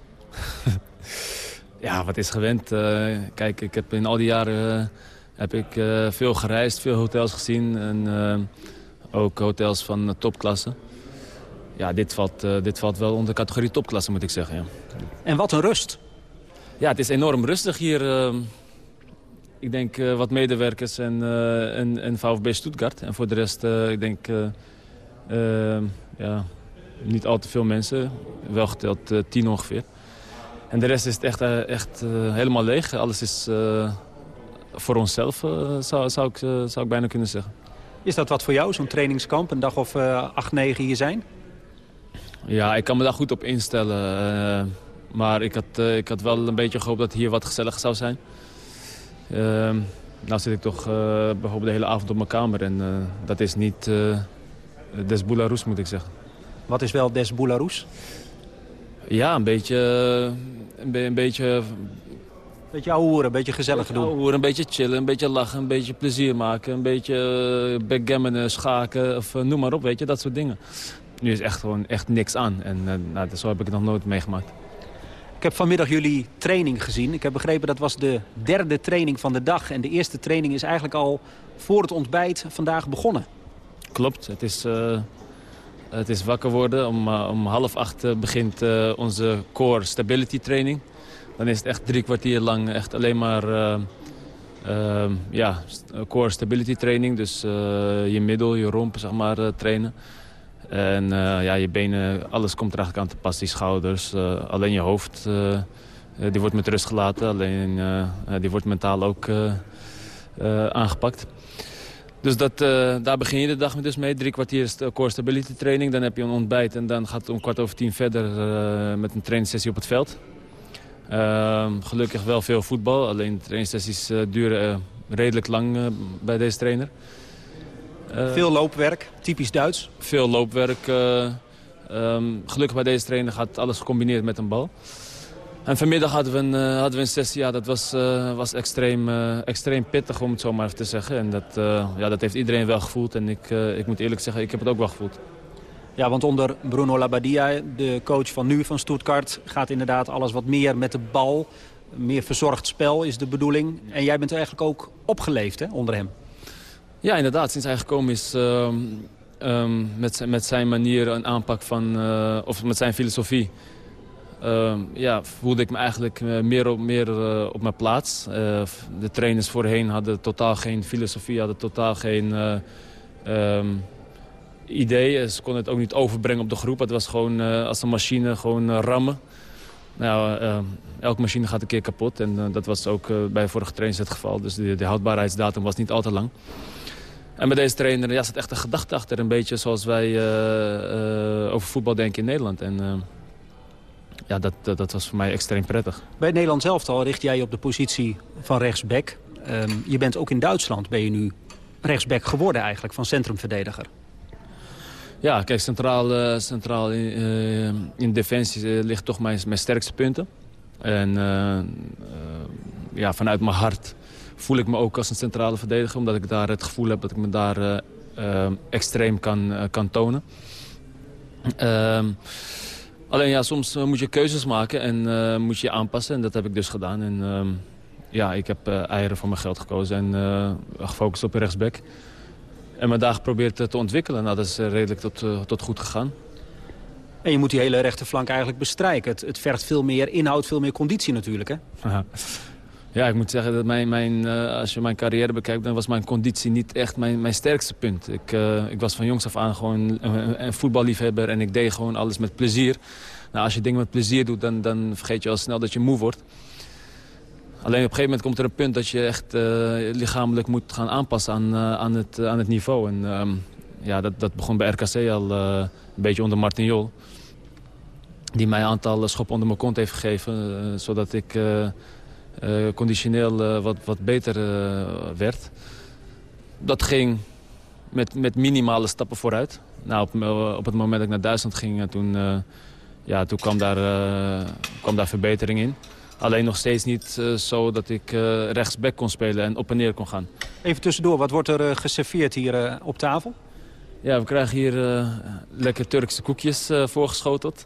Ja, wat is gewend. Eh, kijk, ik heb in al die jaren heb ik, eh, veel gereisd, veel hotels gezien. En ook hotels van topklasse. Ja, dit valt, eh, dit valt wel onder de categorie topklasse, moet ik zeggen. Ja. En wat een rust. Ja, het is enorm rustig hier. eh. ik denk eh, wat medewerkers en, en, en VfB Stuttgart. En voor de rest, ik denk, ja, niet al te veel mensen. Wel geteld tien ongeveer. En de rest is het echt, echt helemaal leeg. Alles is voor onszelf, zou, zou, ik, zou ik bijna kunnen zeggen. Is dat wat voor jou, zo'n trainingskamp? Een dag of acht, negen hier zijn? Ja, ik kan me daar goed op instellen. eh, maar ik had, eh, ik had wel een beetje gehoopt dat hier wat gezellig zou zijn. Ehm nou zit ik toch eh, bijvoorbeeld de hele avond op mijn kamer. En dat is niet des Boularus, moet ik zeggen. Wat is wel des Boularus? Ja, een beetje... Een, een beetje... Beetje ouwehoeren, een beetje gezellig doen. Ouwehoeren, een beetje chillen, een beetje lachen, een beetje plezier maken. Een beetje backgammonen, schaken, of noem maar op, weet je, dat soort dingen. Nu is echt gewoon echt niks aan. En eh, nou, zo heb ik het nog nooit meegemaakt. Ik heb vanmiddag jullie training gezien. Ik heb begrepen dat was de derde training van de dag. En de eerste training is eigenlijk al voor het ontbijt vandaag begonnen. Klopt, het is, eh, het is wakker worden. Om, eh, om half acht begint onze core stability training. Dan is het echt drie kwartier lang echt alleen maar ja, core stability training. Dus je middel, je romp zeg maar, trainen. En eh, ja, je benen, alles komt er eigenlijk aan te pas. Die schouders, eh, alleen je hoofd, eh, die wordt met rust gelaten. Alleen die wordt mentaal ook... aangepakt. Dus dat, daar begin je de dag dus mee. Drie kwartier core stability training. Dan heb je een ontbijt en dan gaat om kwart over tien verder met een trainingssessie op het veld. Ehm, gelukkig wel veel voetbal. Alleen trainingssessies duren redelijk lang bij deze trainer. Eh, Veel loopwerk, typisch Duits. Veel loopwerk. eh, ehm, gelukkig bij deze trainer gaat alles gecombineerd met een bal. En vanmiddag hadden we een, eh, hadden we een sessie, ja, dat was, was extreem, extreem pittig om het zo maar even te zeggen. En dat, ja, dat heeft iedereen wel gevoeld en ik, ik moet eerlijk zeggen, ik heb het ook wel gevoeld. Ja, want onder Bruno Labbadia, de coach van nu van Stuttgart... gaat inderdaad alles wat meer met de bal. Meer verzorgd spel is de bedoeling. En jij bent eigenlijk ook opgeleefd hè, onder hem. Ja, inderdaad. Sinds hij gekomen is ehm, ehm, met, zijn- met zijn manier een aanpak van, eh, of met zijn filosofie, ehm, ja, voelde ik me eigenlijk eh, meer op, meer, eh, op mijn plaats. De trainers voorheen hadden totaal geen filosofie, hadden totaal geen idee. Ze konden het ook niet overbrengen op de groep. Het was gewoon als een machine gewoon rammen. Nou, eh, elke machine gaat een keer kapot. En dat was ook eh, bij vorige trainers het geval. Dus de, de houdbaarheidsdatum was niet al te lang. En bij deze trainer ja, zat echt een gedachte achter. Een beetje zoals wij eh, eh, over voetbal denken in Nederland. En eh, ja, dat, dat, dat was voor mij extreem prettig. Bij het Nederlands elftal richt jij je op de positie van rechtsback. Ehm, je bent ook in Duitsland ben je nu rechtsback geworden eigenlijk, van centrumverdediger. Ja, kijk, centraal, centraal in, in defensie ligt toch mijn, mijn sterkste punten. En ja, vanuit mijn hart voel ik me ook als een centrale verdediger. Omdat ik daar het gevoel heb dat ik me daar eh, eh, extreem kan, eh, kan tonen. Ehm, alleen ja, soms moet je keuzes maken en moet je je aanpassen. En dat heb ik dus gedaan. En ehm, ja, ik heb eieren voor mijn geld gekozen en gefocust op rechtsback. En me daar geprobeerd te ontwikkelen. Nou, dat is redelijk tot, tot goed gegaan. En je moet die hele rechterflank eigenlijk bestrijken. Het, het vergt veel meer inhoud, veel meer conditie natuurlijk. Hè? Ja, ik moet zeggen dat mijn, mijn, eh, als je mijn carrière bekijkt... dan was mijn conditie niet echt mijn, mijn sterkste punt. Ik, eh, ik was van jongs af aan gewoon een, een voetballiefhebber... en ik deed gewoon alles met plezier. Nou, als je dingen met plezier doet, dan, dan vergeet je al snel dat je moe wordt. Alleen op een gegeven moment komt er een punt dat je echt eh, lichamelijk moet gaan aanpassen aan, aan, het, aan het niveau. En ehm, ja, dat, dat begon bij RKC al een beetje onder Martin Jol. Die mij een aantal schoppen onder mijn kont heeft gegeven. zodat ik conditioneel eh, wat, wat beter eh, werd. Dat ging met, met minimale stappen vooruit. Nou, op, op het moment dat ik naar Duitsland ging, eh, toen, eh, ja, toen kwam, daar, eh, kwam daar verbetering in. Alleen nog steeds niet eh, zo dat ik eh, rechtsback kon spelen en op en neer kon gaan. Even tussendoor, wat wordt er eh, geserveerd hier eh, op tafel? Ja, we krijgen hier eh, lekker Turkse koekjes eh, voorgeschoteld.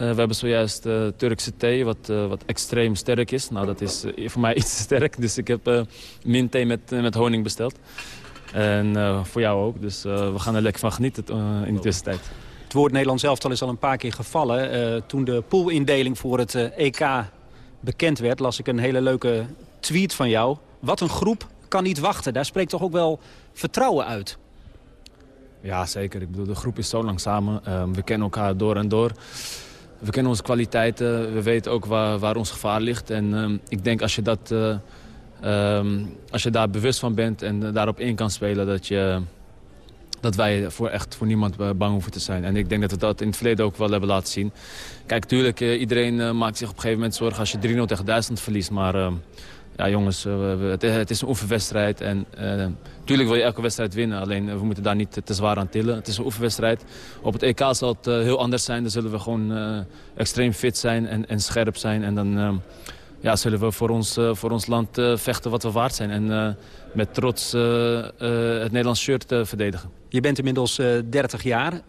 Eh, we hebben zojuist eh, Turkse thee, wat, eh, wat extreem sterk is. Nou, dat is voor mij iets te sterk, dus ik heb eh minthee met, met honing besteld. En voor jou ook, dus we gaan er lekker van genieten in de tussentijd. Het woord Nederlands elftal is al een paar keer gevallen. Toen de poolindeling voor het EK bekend werd, las ik een hele leuke tweet van jou. Wat een groep kan niet wachten. Daar spreekt toch ook wel vertrouwen uit. Ja, zeker. Ik bedoel, de groep is zo lang samen. Ehm, we kennen elkaar door en door. We kennen onze kwaliteiten. We weten ook waar, waar ons gevaar ligt. En ehm, ik denk als je, dat, eh, ehm, als je daar bewust van bent en eh, daarop in kan spelen... dat, je, dat wij voor echt voor niemand eh, bang hoeven te zijn. En ik denk dat we dat in het verleden ook wel hebben laten zien. Kijk, tuurlijk, iedereen maakt zich op een gegeven moment zorgen... als je 3-0 tegen Duitsland verliest. Maar ehm, ja, jongens, eh, het, het is een oefenwedstrijd. En eh, tuurlijk wil je elke wedstrijd winnen. Alleen eh, we moeten daar niet te zwaar aan tillen. Het is een oefenwedstrijd. Op het EK zal het eh, heel anders zijn. Dan zullen we gewoon eh, extreem fit zijn en, en scherp zijn. En dan eh, ja, zullen we voor ons, eh, voor ons land eh, vechten wat we waard zijn. En eh, met trots eh, eh, het Nederlands shirt eh, verdedigen. Je bent inmiddels eh 30 jaar.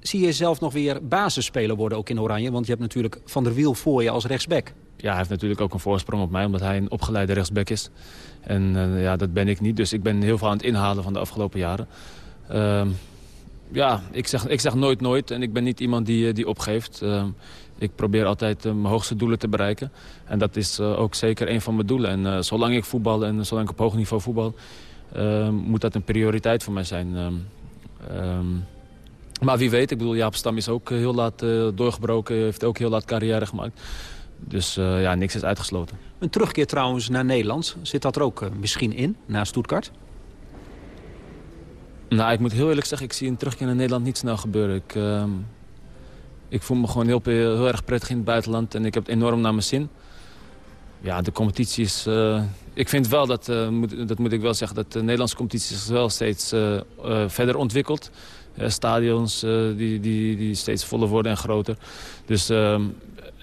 Zie je jezelf nog weer basisspeler worden ook in Oranje? Want je hebt natuurlijk Van der Wiel voor je als rechtsback. Ja, hij heeft natuurlijk ook een voorsprong op mij, omdat hij een opgeleide rechtsback is. En eh, ja, dat ben ik niet, dus ik ben heel veel aan het inhalen van de afgelopen jaren. Ehm, ja, ik zeg, ik zeg nooit nooit en ik ben niet iemand die, eh, die opgeeft. Ehm, ik probeer altijd eh, mijn hoogste doelen te bereiken. En dat is ook zeker een van mijn doelen. En zolang ik voetbal en zolang ik op hoog niveau voetbal... ehm, moet dat een prioriteit voor mij zijn. Maar wie weet, ik bedoel, Jaap Stam is ook heel laat doorgebroken. Heeft ook heel laat carrière gemaakt. Dus eh, ja, niks is uitgesloten. Een terugkeer trouwens naar Nederland, zit dat er ook eh, misschien in, na Stuttgart? Nou, ik moet heel eerlijk zeggen, ik zie een terugkeer naar Nederland niet snel gebeuren. Ik, ehm, ik voel me gewoon heel, heel, erg prettig in het buitenland en ik heb het enorm naar mijn zin. Ja, de competitie is... eh, ik vind wel, dat, moet, dat moet ik wel zeggen, dat de Nederlandse competitie zich wel steeds verder ontwikkelt. Stadions die, die, die steeds voller worden en groter. Dus, ehm,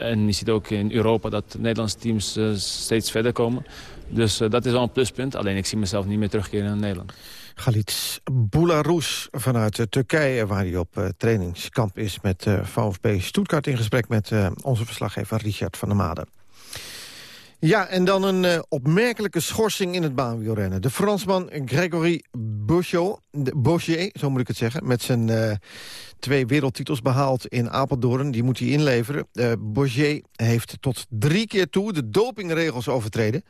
en je ziet ook in Europa dat Nederlandse teams eh, steeds verder komen. Dus eh, dat is wel een pluspunt. Alleen ik zie mezelf niet meer terugkeren naar Nederland. Galit Boularus vanuit eh, Turkije... waar hij op trainingskamp is met VfB Stuttgart... in gesprek met onze verslaggever Richard van der Made. Ja, en dan een eh, opmerkelijke schorsing in het baanwielrennen. De Fransman Gregory Bouchot, Boucher, zo moet ik het zeggen... met zijn eh, twee wereldtitels behaald in Apeldoorn. Die moet hij inleveren. Uh, Boucher heeft tot drie keer toe de dopingregels overtreden.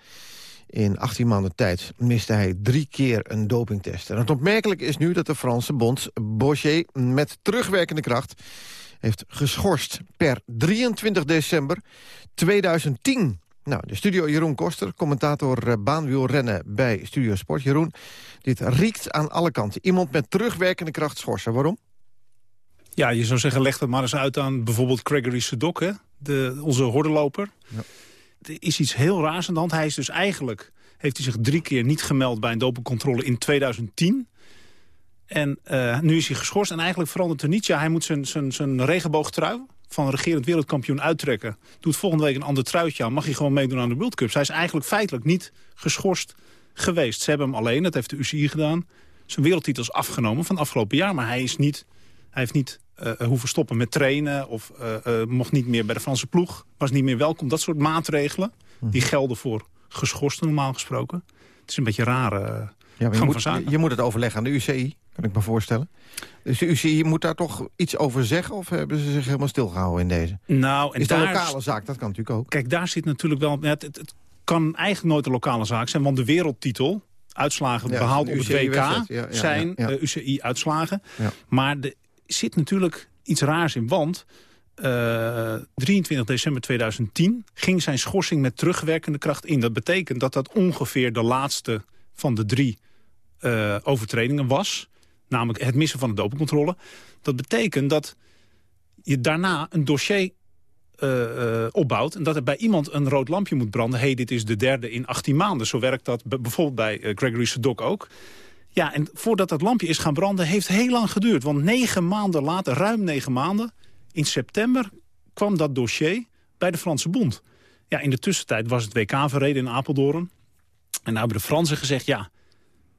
In 18 maanden tijd miste hij drie keer een dopingtest. En het opmerkelijke is nu dat de Franse bond Boucher met terugwerkende kracht heeft geschorst per 23 december 2010. Nou, de studio Jeroen Koster, commentator eh, baanwielrennen bij Studio Sport. Jeroen, dit riekt aan alle kanten. Iemand met terugwerkende kracht schorsen. Waarom? Ja, je zou zeggen, leg dat maar eens uit aan bijvoorbeeld Gregory Sedok, hè? De, onze hordenloper. Er is iets heel raars aan de hand. Hij is dus eigenlijk, heeft hij zich drie keer niet gemeld bij een dopingcontrole in 2010. En eh, nu is hij geschorst en eigenlijk verandert er niets. Ja, hij moet zijn, zijn, zijn regenboogtrui van regerend wereldkampioen uittrekken. Doet volgende week een ander truitje aan. Mag hij gewoon meedoen aan de World Cup. Hij is eigenlijk feitelijk niet geschorst geweest. Ze hebben hem alleen, dat heeft de UCI gedaan, zijn wereldtitels afgenomen van afgelopen jaar. Maar hij, is niet, hij heeft niet eh, hoeven stoppen met trainen... of eh, eh, mocht niet meer bij de Franse ploeg. Was niet meer welkom. Dat soort maatregelen, die gelden voor geschorsten normaal gesproken. Het is een beetje raar Ja, je, moet, je moet het overleggen aan de UCI, kan ik me voorstellen. Dus de UCI moet daar toch iets over zeggen... of hebben ze zich helemaal stilgehouden in deze? Nou, en is een lokale zaak? Dat kan natuurlijk ook. Kijk, daar zit natuurlijk wel... het, het, het kan eigenlijk nooit een lokale zaak zijn, want de wereldtitel... uitslagen behaald op het WK UCI-wedstrijd, ja, ja, zijn eh, UCI-uitslagen. Maar er zit natuurlijk iets raars in, want... eh, 23 december 2010 ging zijn schorsing met terugwerkende kracht in. Dat betekent dat dat ongeveer de laatste van de drie eh, overtredingen was. Namelijk het missen van de dopingcontrole. Dat betekent dat je daarna een dossier eh, eh, opbouwt... en dat er bij iemand een rood lampje moet branden. hey, dit is de derde in 18 maanden. Zo werkt dat bijvoorbeeld bij Gregory Sedok ook. Ja, en voordat dat lampje is gaan branden, heeft heel lang geduurd. Want negen maanden later, ruim negen maanden... in september kwam dat dossier bij de Franse bond. Ja, in de tussentijd was het WK verreden in Apeldoorn. En nou hebben de Fransen gezegd, ja,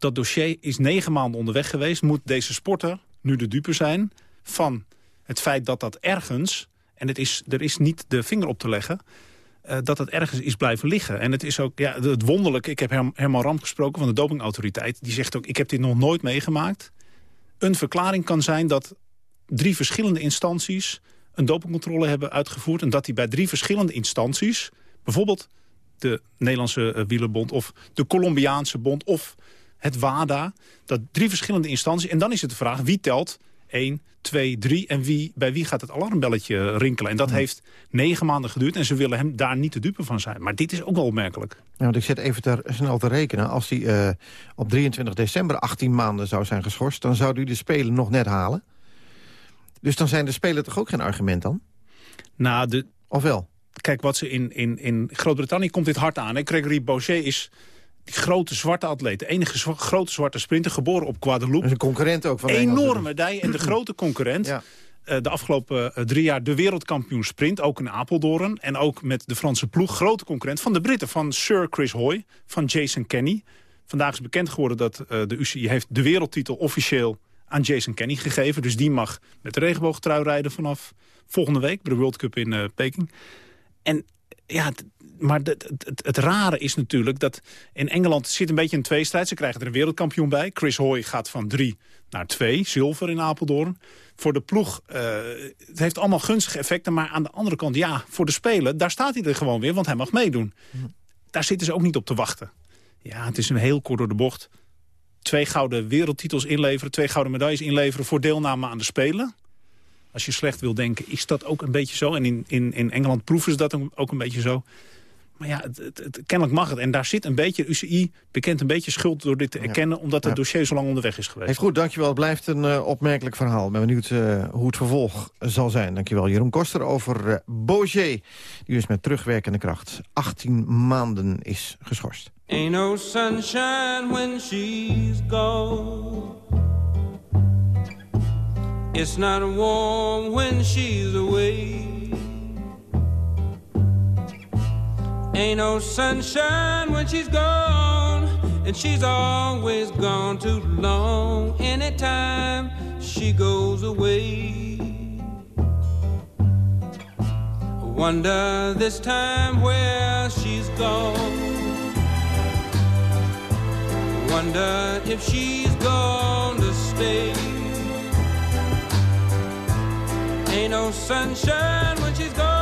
dat dossier is negen maanden onderweg geweest. Moet deze sporter nu de dupe zijn van het feit dat dat ergens... en het is, er is niet de vinger op te leggen... eh, dat het ergens is blijven liggen. En het is ook ja, het wonderlijke. Ik heb Herm- Herman Ramp gesproken van de dopingautoriteit. Die zegt ook, ik heb dit nog nooit meegemaakt. Een verklaring kan zijn dat drie verschillende instanties... een dopingcontrole hebben uitgevoerd... en dat die bij drie verschillende instanties... bijvoorbeeld de Nederlandse eh, wielerbond of de Colombiaanse bond... of het WADA, dat drie verschillende instanties... en dan is het de vraag, wie telt 1, 2, 3 en wie, bij wie gaat het alarmbelletje rinkelen? En dat heeft negen maanden geduurd en ze willen hem daar niet de dupe van zijn. Maar dit is ook wel opmerkelijk. Want ik zit even ter, snel te rekenen. Als hij eh, op 23 december 18 maanden zou zijn geschorst... dan zou hij de Spelen nog net halen. Dus dan zijn de Spelen toch ook geen argument dan? Nou, de, of wel? Kijk, wat ze in, in, in Groot-Brittannië komt dit hard aan. Hè? Gregory Boucher is die grote zwarte atleet. De enige zwa- grote zwarte sprinter, geboren op Guadeloupe. Een concurrent ook van Enorme dus. medaille en de grote concurrent. eh, de afgelopen eh, drie jaar de wereldkampioen sprint, ook in Apeldoorn. En ook met de Franse ploeg, grote concurrent van de Britten. Van Sir Chris Hoy, van Jason Kenny. Vandaag is bekend geworden dat eh, de UCI heeft de wereldtitel officieel aan Jason Kenny gegeven. Dus die mag met de regenboogtrui rijden vanaf volgende week... bij de World Cup in Peking. En ja, maar het, het, rare is natuurlijk dat in Engeland zit een beetje een tweestrijd. Ze krijgen er een wereldkampioen bij. Chris Hoy gaat van drie naar twee, zilver in Apeldoorn. Voor de ploeg, eh, het heeft allemaal gunstige effecten. Maar aan de andere kant, ja, voor de Spelen, daar staat hij er gewoon weer. Want hij mag meedoen. Daar zitten ze ook niet op te wachten. Ja, het is een heel kort door de bocht. Twee gouden wereldtitels inleveren, twee gouden medailles inleveren... voor deelname aan de Spelen. Als je slecht wil denken, is dat ook een beetje zo. En in, in, in Engeland proeven ze dat ook een beetje zo. Maar ja, het, het, het- kennelijk mag het. En daar zit een beetje, UCI bekent een beetje schuld door dit te erkennen... omdat het Ja. dossier zo lang onderweg is geweest. Heeft goed, dankjewel. Het blijft een eh, opmerkelijk verhaal. Ik ben benieuwd eh, hoe het vervolg zal zijn. Dankjewel, Jeroen Koster over uh. Die dus met terugwerkende kracht 18 maanden is geschorst. Ain't no sunshine when she's gone. It's not warm when she's away. Ain't no sunshine when she's gone. And she's always gone too long. Anytime she goes away. Wonder this time where she's gone. Wonder if she's gonna stay. Ain't no sunshine when she's gone,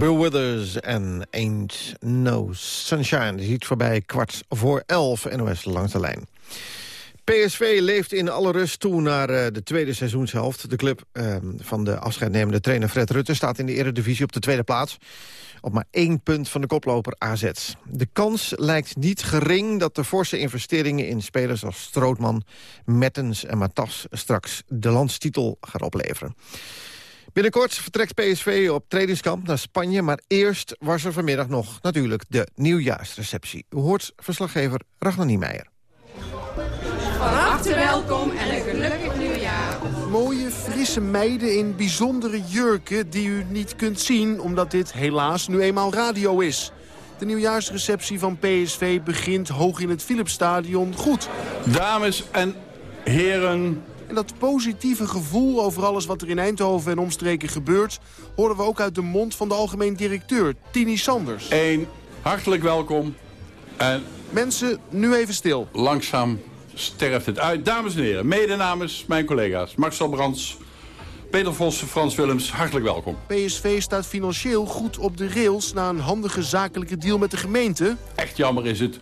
Bill Withers en Ain't No Sunshine. Je ziet voorbij kwart voor elf NOS langs de lijn. PSV leeft in alle rust toe naar eh, de tweede seizoenshelft. De club eh, van de afscheidnemende trainer Fred Rutte... staat in de eredivisie op de tweede plaats. Op maar één punt van de koploper AZ. De kans lijkt niet gering dat de forse investeringen in spelers als Strootman, Mettens en Matas straks de landstitel gaan opleveren. Binnenkort vertrekt PSV op trainingskamp naar Spanje... maar eerst was er vanmiddag nog natuurlijk de nieuwjaarsreceptie. U hoort verslaggever Ragnar Niemeyer. Van harte welkom en een gelukkig nieuwjaar. Mooie, frisse meiden in bijzondere jurken die u niet kunt zien... omdat dit helaas nu eenmaal radio is. De nieuwjaarsreceptie van PSV begint hoog in het Philipsstadion goed. Dames en heren... En dat positieve gevoel over alles wat er in Eindhoven en omstreken gebeurt... horen we ook uit de mond van de algemeen directeur, Tini Sanders. Een hartelijk welkom. En Mensen, nu even stil. langzaam sterft het uit. Dames en heren, mede namens mijn collega's Marcel Brands, Peter Vossen, Frans Willems, hartelijk welkom. PSV staat financieel goed op de rails... na een handige zakelijke deal met de gemeente. Echt jammer is het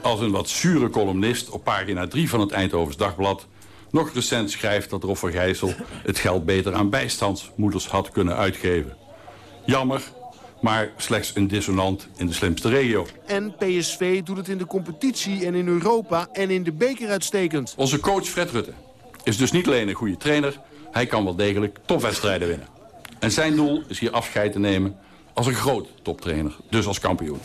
als een wat zure columnist op pagina 3 van het Eindhovens Dagblad nog recent schrijft dat Roffer Gijssel het geld beter aan bijstandsmoeders had kunnen uitgeven. Jammer, maar slechts een dissonant in de slimste regio. En PSV doet het in de competitie en in Europa en in de beker uitstekend. Onze coach Fred Rutte is dus niet alleen een goede trainer... hij kan wel degelijk topwedstrijden winnen. En zijn doel is hier afscheid te nemen als een groot toptrainer, dus als kampioen.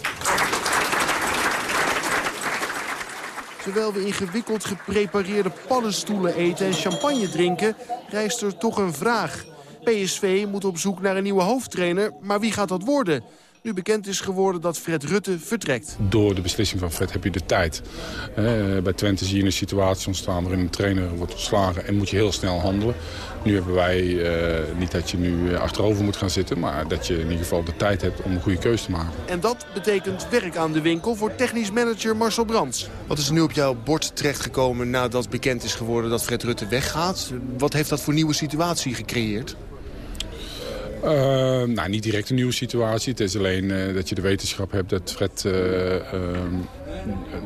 Terwijl we ingewikkeld geprepareerde paddenstoelen eten en champagne drinken... rijst er toch een vraag. PSV moet op zoek naar een nieuwe hoofdtrainer, maar wie gaat dat worden? Nu bekend is geworden dat Fred Rutte vertrekt. Door de beslissing van Fred heb je de tijd. Eh, bij Twente zie je een situatie ontstaan waarin een trainer wordt ontslagen en moet je heel snel handelen. Nu hebben wij eh, niet dat je nu eh, achterover moet gaan zitten, maar dat je in ieder geval de tijd hebt om een goede keuze te maken. En dat betekent werk aan de winkel voor technisch manager Marcel Brands. Wat is er nu op jouw bord terechtgekomen nadat bekend is geworden dat Fred Rutte weggaat? Wat heeft dat voor nieuwe situatie gecreëerd? Uh, nou, niet direct een nieuwe situatie. Het is alleen uh, dat je de wetenschap hebt dat Fred uh,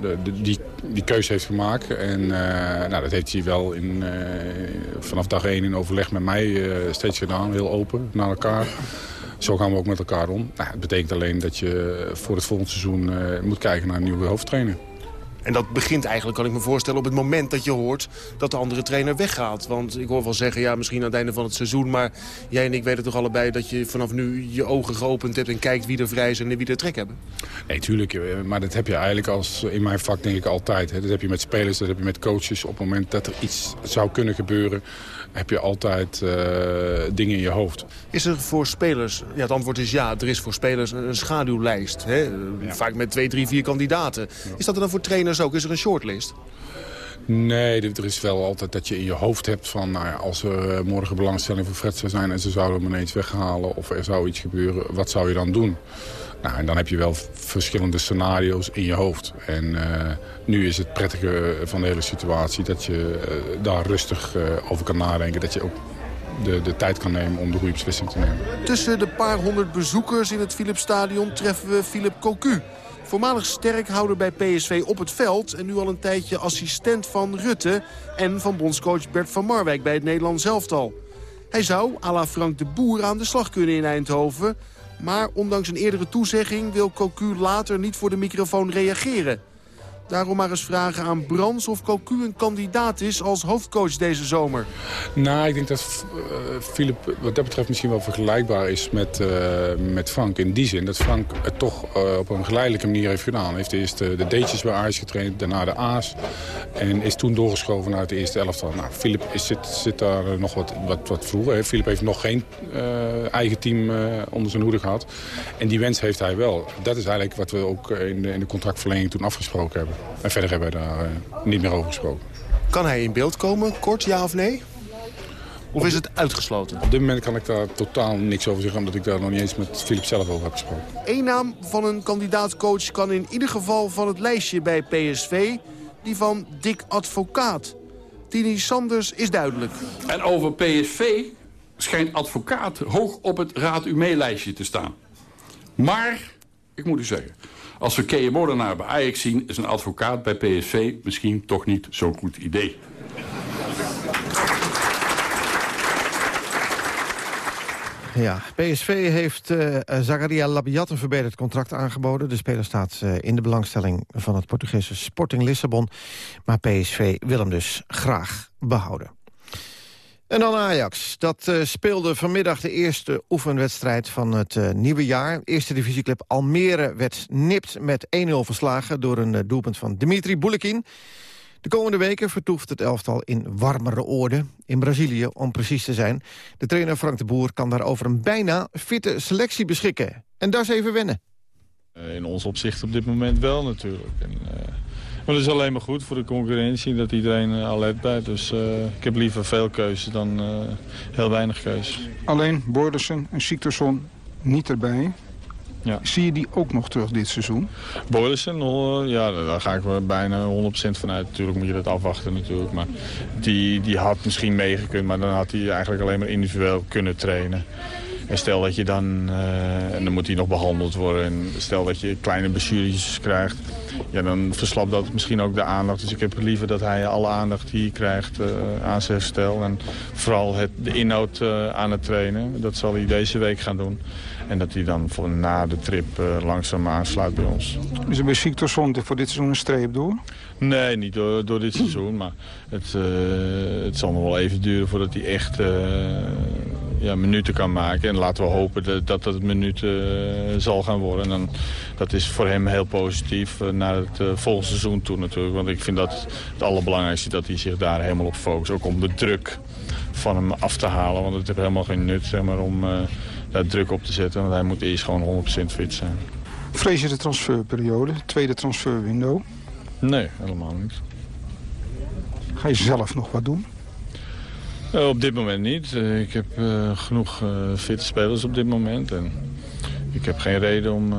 de, de- die, die keuze heeft gemaakt. En eh, nou, dat heeft hij wel in, eh, vanaf dag één in overleg met mij eh, steeds gedaan. Heel open naar elkaar. Zo gaan we ook met elkaar om. Nou, het betekent alleen dat je voor het volgende seizoen eh, moet kijken naar een nieuwe hoofdtrainer. En dat begint eigenlijk, kan ik me voorstellen, op het moment dat je hoort dat de andere trainer weggaat. Want ik hoor wel zeggen, ja, misschien aan het einde van het seizoen... maar jij en ik weten toch allebei dat je vanaf nu je ogen geopend hebt... en kijkt wie er vrij is en wie er trek hebben. Nee, tuurlijk. eh, Maar dat heb je eigenlijk als, in mijn vak denk ik altijd. Hè. Dat heb je met spelers, dat heb je met coaches. Op het moment dat er iets zou kunnen gebeuren... heb je altijd eh, dingen in je hoofd. Is er voor spelers, ja, het antwoord is ja, er is voor spelers een, schaduwlijst. Hè? Vaak met twee, drie, vier kandidaten. Is dat er dan voor trainers ook? Is er een shortlist? Nee, er is wel altijd dat je in je hoofd hebt van... Nou ja, als er eh, morgen belangstelling voor Fred zou zijn... en ze zouden hem ineens weghalen of er zou iets gebeuren... wat zou je dan doen? Nou, en dan heb je wel verschillende scenario's in je hoofd. En eh, nu is het prettige van de hele situatie... dat je eh, daar rustig eh, over kan nadenken. Dat je ook de, de tijd kan nemen om de goede beslissing te nemen. Tussen de paar honderd bezoekers in het Philipsstadion treffen we Philip Cocu. Voormalig sterkhouder bij PSV op het veld... en nu al een tijdje assistent van Rutte... en van bondscoach Bert van Marwijk bij het Nederlands elftal. Hij zou, à la Frank de Boer, aan de slag kunnen in Eindhoven... maar ondanks een eerdere toezegging wil Cocu later niet voor de microfoon reageren. Daarom maar eens vragen aan Brans of Cocu een kandidaat is als hoofdcoach deze zomer. Nou, ik denk dat eh, Philip wat dat betreft misschien wel vergelijkbaar is met, eh, met Frank. In die zin dat Frank het toch eh, op een geleidelijke manier heeft gedaan. Hij heeft eerst de D'tjes bij Ajax getraind, daarna de A's. En is toen doorgeschoven naar het eerste elftal. Nou, Philip is, zit, daar nog wat, wat, wat vroeger. Hè. Philip heeft nog geen eigen team onder zijn hoede gehad. En die wens heeft hij wel. Dat is eigenlijk wat we ook in de, in de contractverlenging toen afgesproken hebben. En verder hebben we daar eh, niet meer over gesproken. Kan hij in beeld komen, kort ja of nee? Of is het uitgesloten? Op dit moment kan ik daar totaal niks over zeggen... omdat ik daar nog niet eens met Philip zelf over heb gesproken. Eén naam van een kandidaatcoach kan in ieder geval van het lijstje bij PSV... die van Dick Advocaat. Tini Sanders is duidelijk. En over PSV schijnt advocaat hoog op het Raad u meelijstje te staan. Maar, ik moet u zeggen, als we Kees Moordenaar bij Ajax zien... is een advocaat bij PSV misschien toch niet zo'n goed idee. Ja, PSV heeft eh Zakaria Labiat een verbeterd contract aangeboden. De speler staat eh, in de belangstelling van het Portugese Sporting Lissabon. Maar PSV wil hem dus graag behouden. En dan Ajax. Dat eh, speelde vanmiddag de eerste oefenwedstrijd van het eh, nieuwe jaar. Eerste divisieclub Almere werd nipt met 1-0 verslagen... door een eh, doelpunt van Dimitri Boulekin. De komende weken vertoeft het elftal in warmere oorden. In Brazilië, om precies te zijn. De trainer Frank de Boer kan daarover een bijna fitte selectie beschikken. En dat is even wennen. In ons opzicht op dit moment wel natuurlijk. En, maar dat is alleen maar goed voor de concurrentie, dat iedereen eh, alert blijft. Dus eh, ik heb liever veel keuze dan eh, heel weinig keuze. Alleen Bordersen en Siktersson niet erbij. Ja. Zie je die ook nog terug dit seizoen? Boylissen, ja, daar ga ik wel bijna 100% vanuit. Natuurlijk moet je dat afwachten natuurlijk. Maar die, die had misschien meegekund, maar dan had hij eigenlijk alleen maar individueel kunnen trainen. En stel dat je dan, eh, en dan moet hij nog behandeld worden. En stel dat je kleine blessuretjes krijgt, ja, dan verslapt dat misschien ook de aandacht. Dus ik heb liever dat hij alle aandacht die hij krijgt eh, aan zijn herstel. En vooral het, de inhoud eh, aan het trainen. Dat zal hij deze week gaan doen. En dat hij dan voor na de trip langzaam aansluit bij ons. Is er bij Siktersson voor dit seizoen een streep door? Nee, niet door, door dit seizoen. Maar het, het zal nog wel even duren voordat hij echt ja, minuten kan maken. En laten we hopen dat dat het minuten eh, zal gaan worden. En dan, dat is voor hem heel positief eh, naar het eh, volgende seizoen toe natuurlijk. Want ik vind dat het allerbelangrijkste dat hij zich daar helemaal op focust. Ook om de druk van hem af te halen. Want het heeft helemaal geen nut zeg maar, om daar druk op te zetten. Want hij moet eerst gewoon 100% fit zijn. Vrees je de transferperiode, tweede transferwindow? Nee, helemaal niet. Ga je zelf nog wat doen? Eh, op dit moment niet. Eh, ik heb eh, genoeg fitte spelers op dit moment. En ik heb geen reden om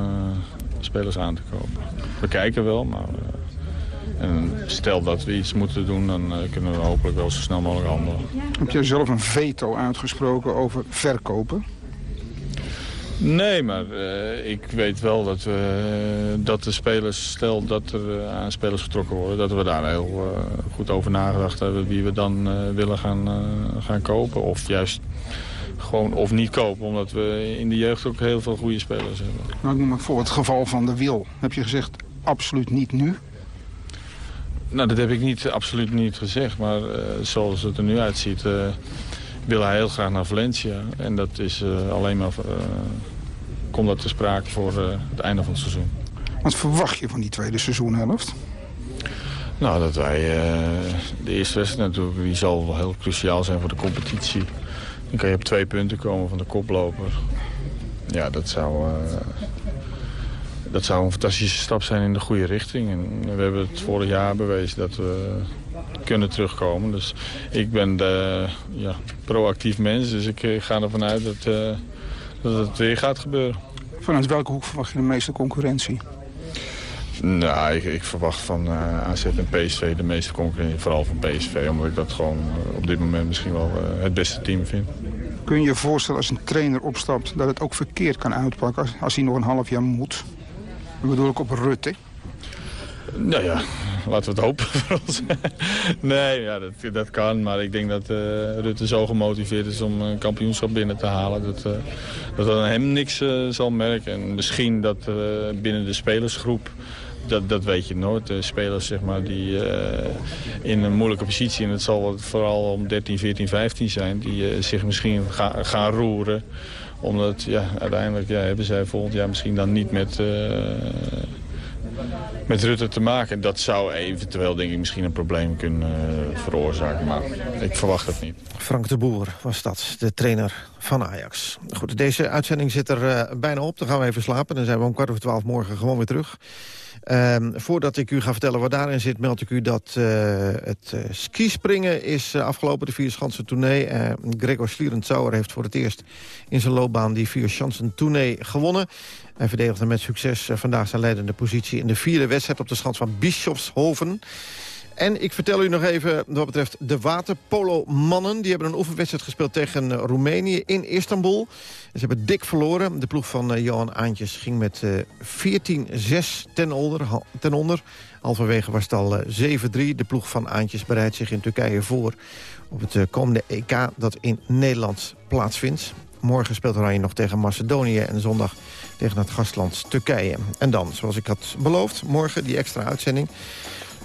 spelers aan te kopen. We kijken wel, maar... stel dat we iets moeten doen, dan kunnen we hopelijk wel zo snel mogelijk handelen. Heb jij zelf een veto uitgesproken over verkopen? Nee, maar uh, ik weet wel dat, we, dat de spelers, stel dat er uh, aan spelers getrokken worden... dat we daar heel goed over nagedacht hebben wie we dan willen gaan, gaan kopen. Of juist gewoon of niet kopen, omdat we in de jeugd ook heel veel goede spelers hebben. Nou, ik noem maar voor het geval van de wil. Heb je gezegd, absoluut niet nu? Nou, dat heb ik niet, absoluut niet gezegd. Maar zoals het er nu uitziet wil hij heel graag naar Valencia. En dat is alleen maar, komt dat te sprake voor uh, het einde van het seizoen. Wat verwacht je van die tweede seizoenhelft? Nou, dat wij de eerste wedstrijd natuurlijk, die zal wel heel cruciaal zijn voor de competitie. Dan kan je op twee punten komen van de koploper. Ja, dat zou, dat zou een fantastische stap zijn in de goede richting. En we hebben het vorig jaar bewezen dat we kunnen terugkomen. Dus ik ben de, ja, proactief mens, dus ik eh, ga ervan uit dat, uh, dat het weer gaat gebeuren. Vanuit welke hoek verwacht je de meeste concurrentie? Nou, ik, ik verwacht van uh, AZ en PSV de meeste concurrentie, vooral van PSV. Omdat ik dat gewoon op dit moment misschien wel uh, het beste team vind. Kun je je voorstellen als een trainer opstapt dat het ook verkeerd kan uitpakken als, als hij nog een half jaar moet? Dat bedoel ik op Rutte. Nou ja, laten we het hopen voor ons. nee, ja, dat, dat kan. Maar ik denk dat uh, Rutte zo gemotiveerd is om een kampioenschap binnen te halen. Dat, uh, dat aan hem niks uh, zal merken. En misschien dat binnen de spelersgroep... Dat, dat weet je nooit. Spelers zeg maar, die in een moeilijke positie... en het zal vooral om 13, 14, 15 zijn... die zich misschien ga, gaan roeren omdat ja, uiteindelijk ja, hebben zij volgend jaar misschien dan niet met, met Rutte te maken. Dat zou eventueel denk ik misschien een probleem kunnen uh, veroorzaken. Maar ik verwacht het niet. Frank de Boer was dat, de trainer van Ajax. Goed, deze uitzending zit er uh, bijna op. Dan gaan we even slapen. Dan zijn we om kwart over twaalf morgen gewoon weer terug. Um, voordat ik u ga vertellen wat daarin zit, meld ik u dat uh, het uh, skispringen is uh, afgelopen, de Vierschansen tournee. Gregor Schlierenzauer heeft voor het eerst in zijn loopbaan die Vierschansen tournee gewonnen. Hij verdedigde met succes vandaag zijn leidende positie in de vierde wedstrijd op de schans van Bischofshoven. En ik vertel u nog even wat betreft de waterpolo-mannen. Die hebben een oefenwedstrijd gespeeld tegen Roemenië in Istanbul. Ze hebben dik verloren. De ploeg van uh, Johan Aantjes ging met uh, 14-6 ten onder, ten onder. Halverwege was het al uh, 7-3. De ploeg van Aantjes bereidt zich in Turkije voor... op het komende EK dat in Nederland plaatsvindt. Morgen speelt Oranje nog tegen Macedonië en zondag tegen het gastland Turkije. En dan, zoals ik had beloofd, morgen die extra uitzending...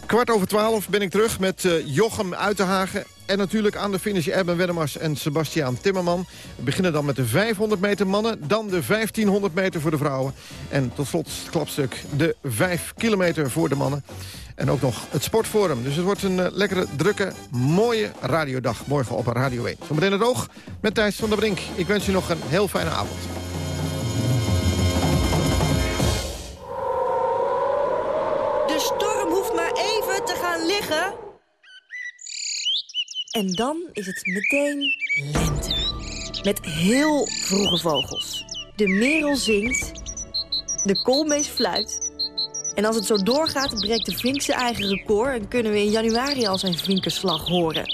Kwart over twaalf ben ik terug met uh, Jochem Uitenhagen. En natuurlijk aan de finish Erben Wennemars en Sebastiaan Timmerman. We beginnen dan met de 500 meter mannen, dan de 1500 meter voor de vrouwen. En tot slot het klapstuk de 5 kilometer voor de mannen. En ook nog het sportforum. Dus het wordt een uh, lekkere, drukke, mooie radiodag morgen op Radio 1. Zometeen het oog met Thijs van der Brink. Ik wens u nog een heel fijne avond. En dan is het meteen lente. Met heel vroege vogels. De merel zingt. De koolmees fluit. En als het zo doorgaat, breekt de vink zijn eigen record... en kunnen we in januari al zijn vinkerslag horen.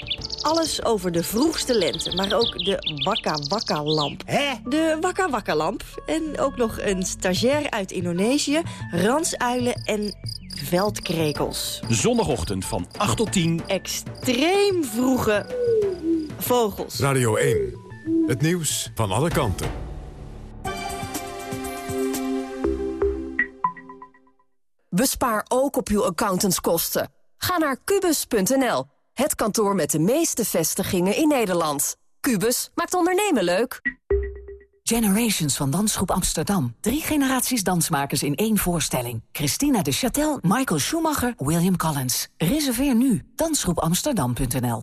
Alles over de vroegste lente, maar ook de Wakka Wakka lamp. Hè? De Wakka Wakka lamp. En ook nog een stagiair uit Indonesië, ransuilen en veldkrekels. Zondagochtend van 8 tot 10. Extreem vroege vogels. Radio 1. Het nieuws van alle kanten. Bespaar ook op uw accountantskosten. Ga naar kubus.nl, het kantoor met de meeste vestigingen in Nederland. Kubus maakt ondernemen leuk. Generations van Dansgroep Amsterdam. Drie generaties dansmakers in één voorstelling. Christina de Châtel, Michael Schumacher, William Collins. Reserveer nu. Dansgroepamsterdam.nl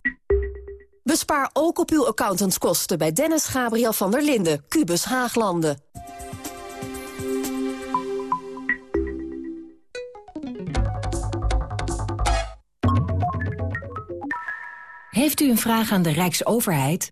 Bespaar ook op uw accountantskosten bij Dennis Gabriel van der Linden, Kubus Haaglanden. Heeft u een vraag aan de Rijksoverheid?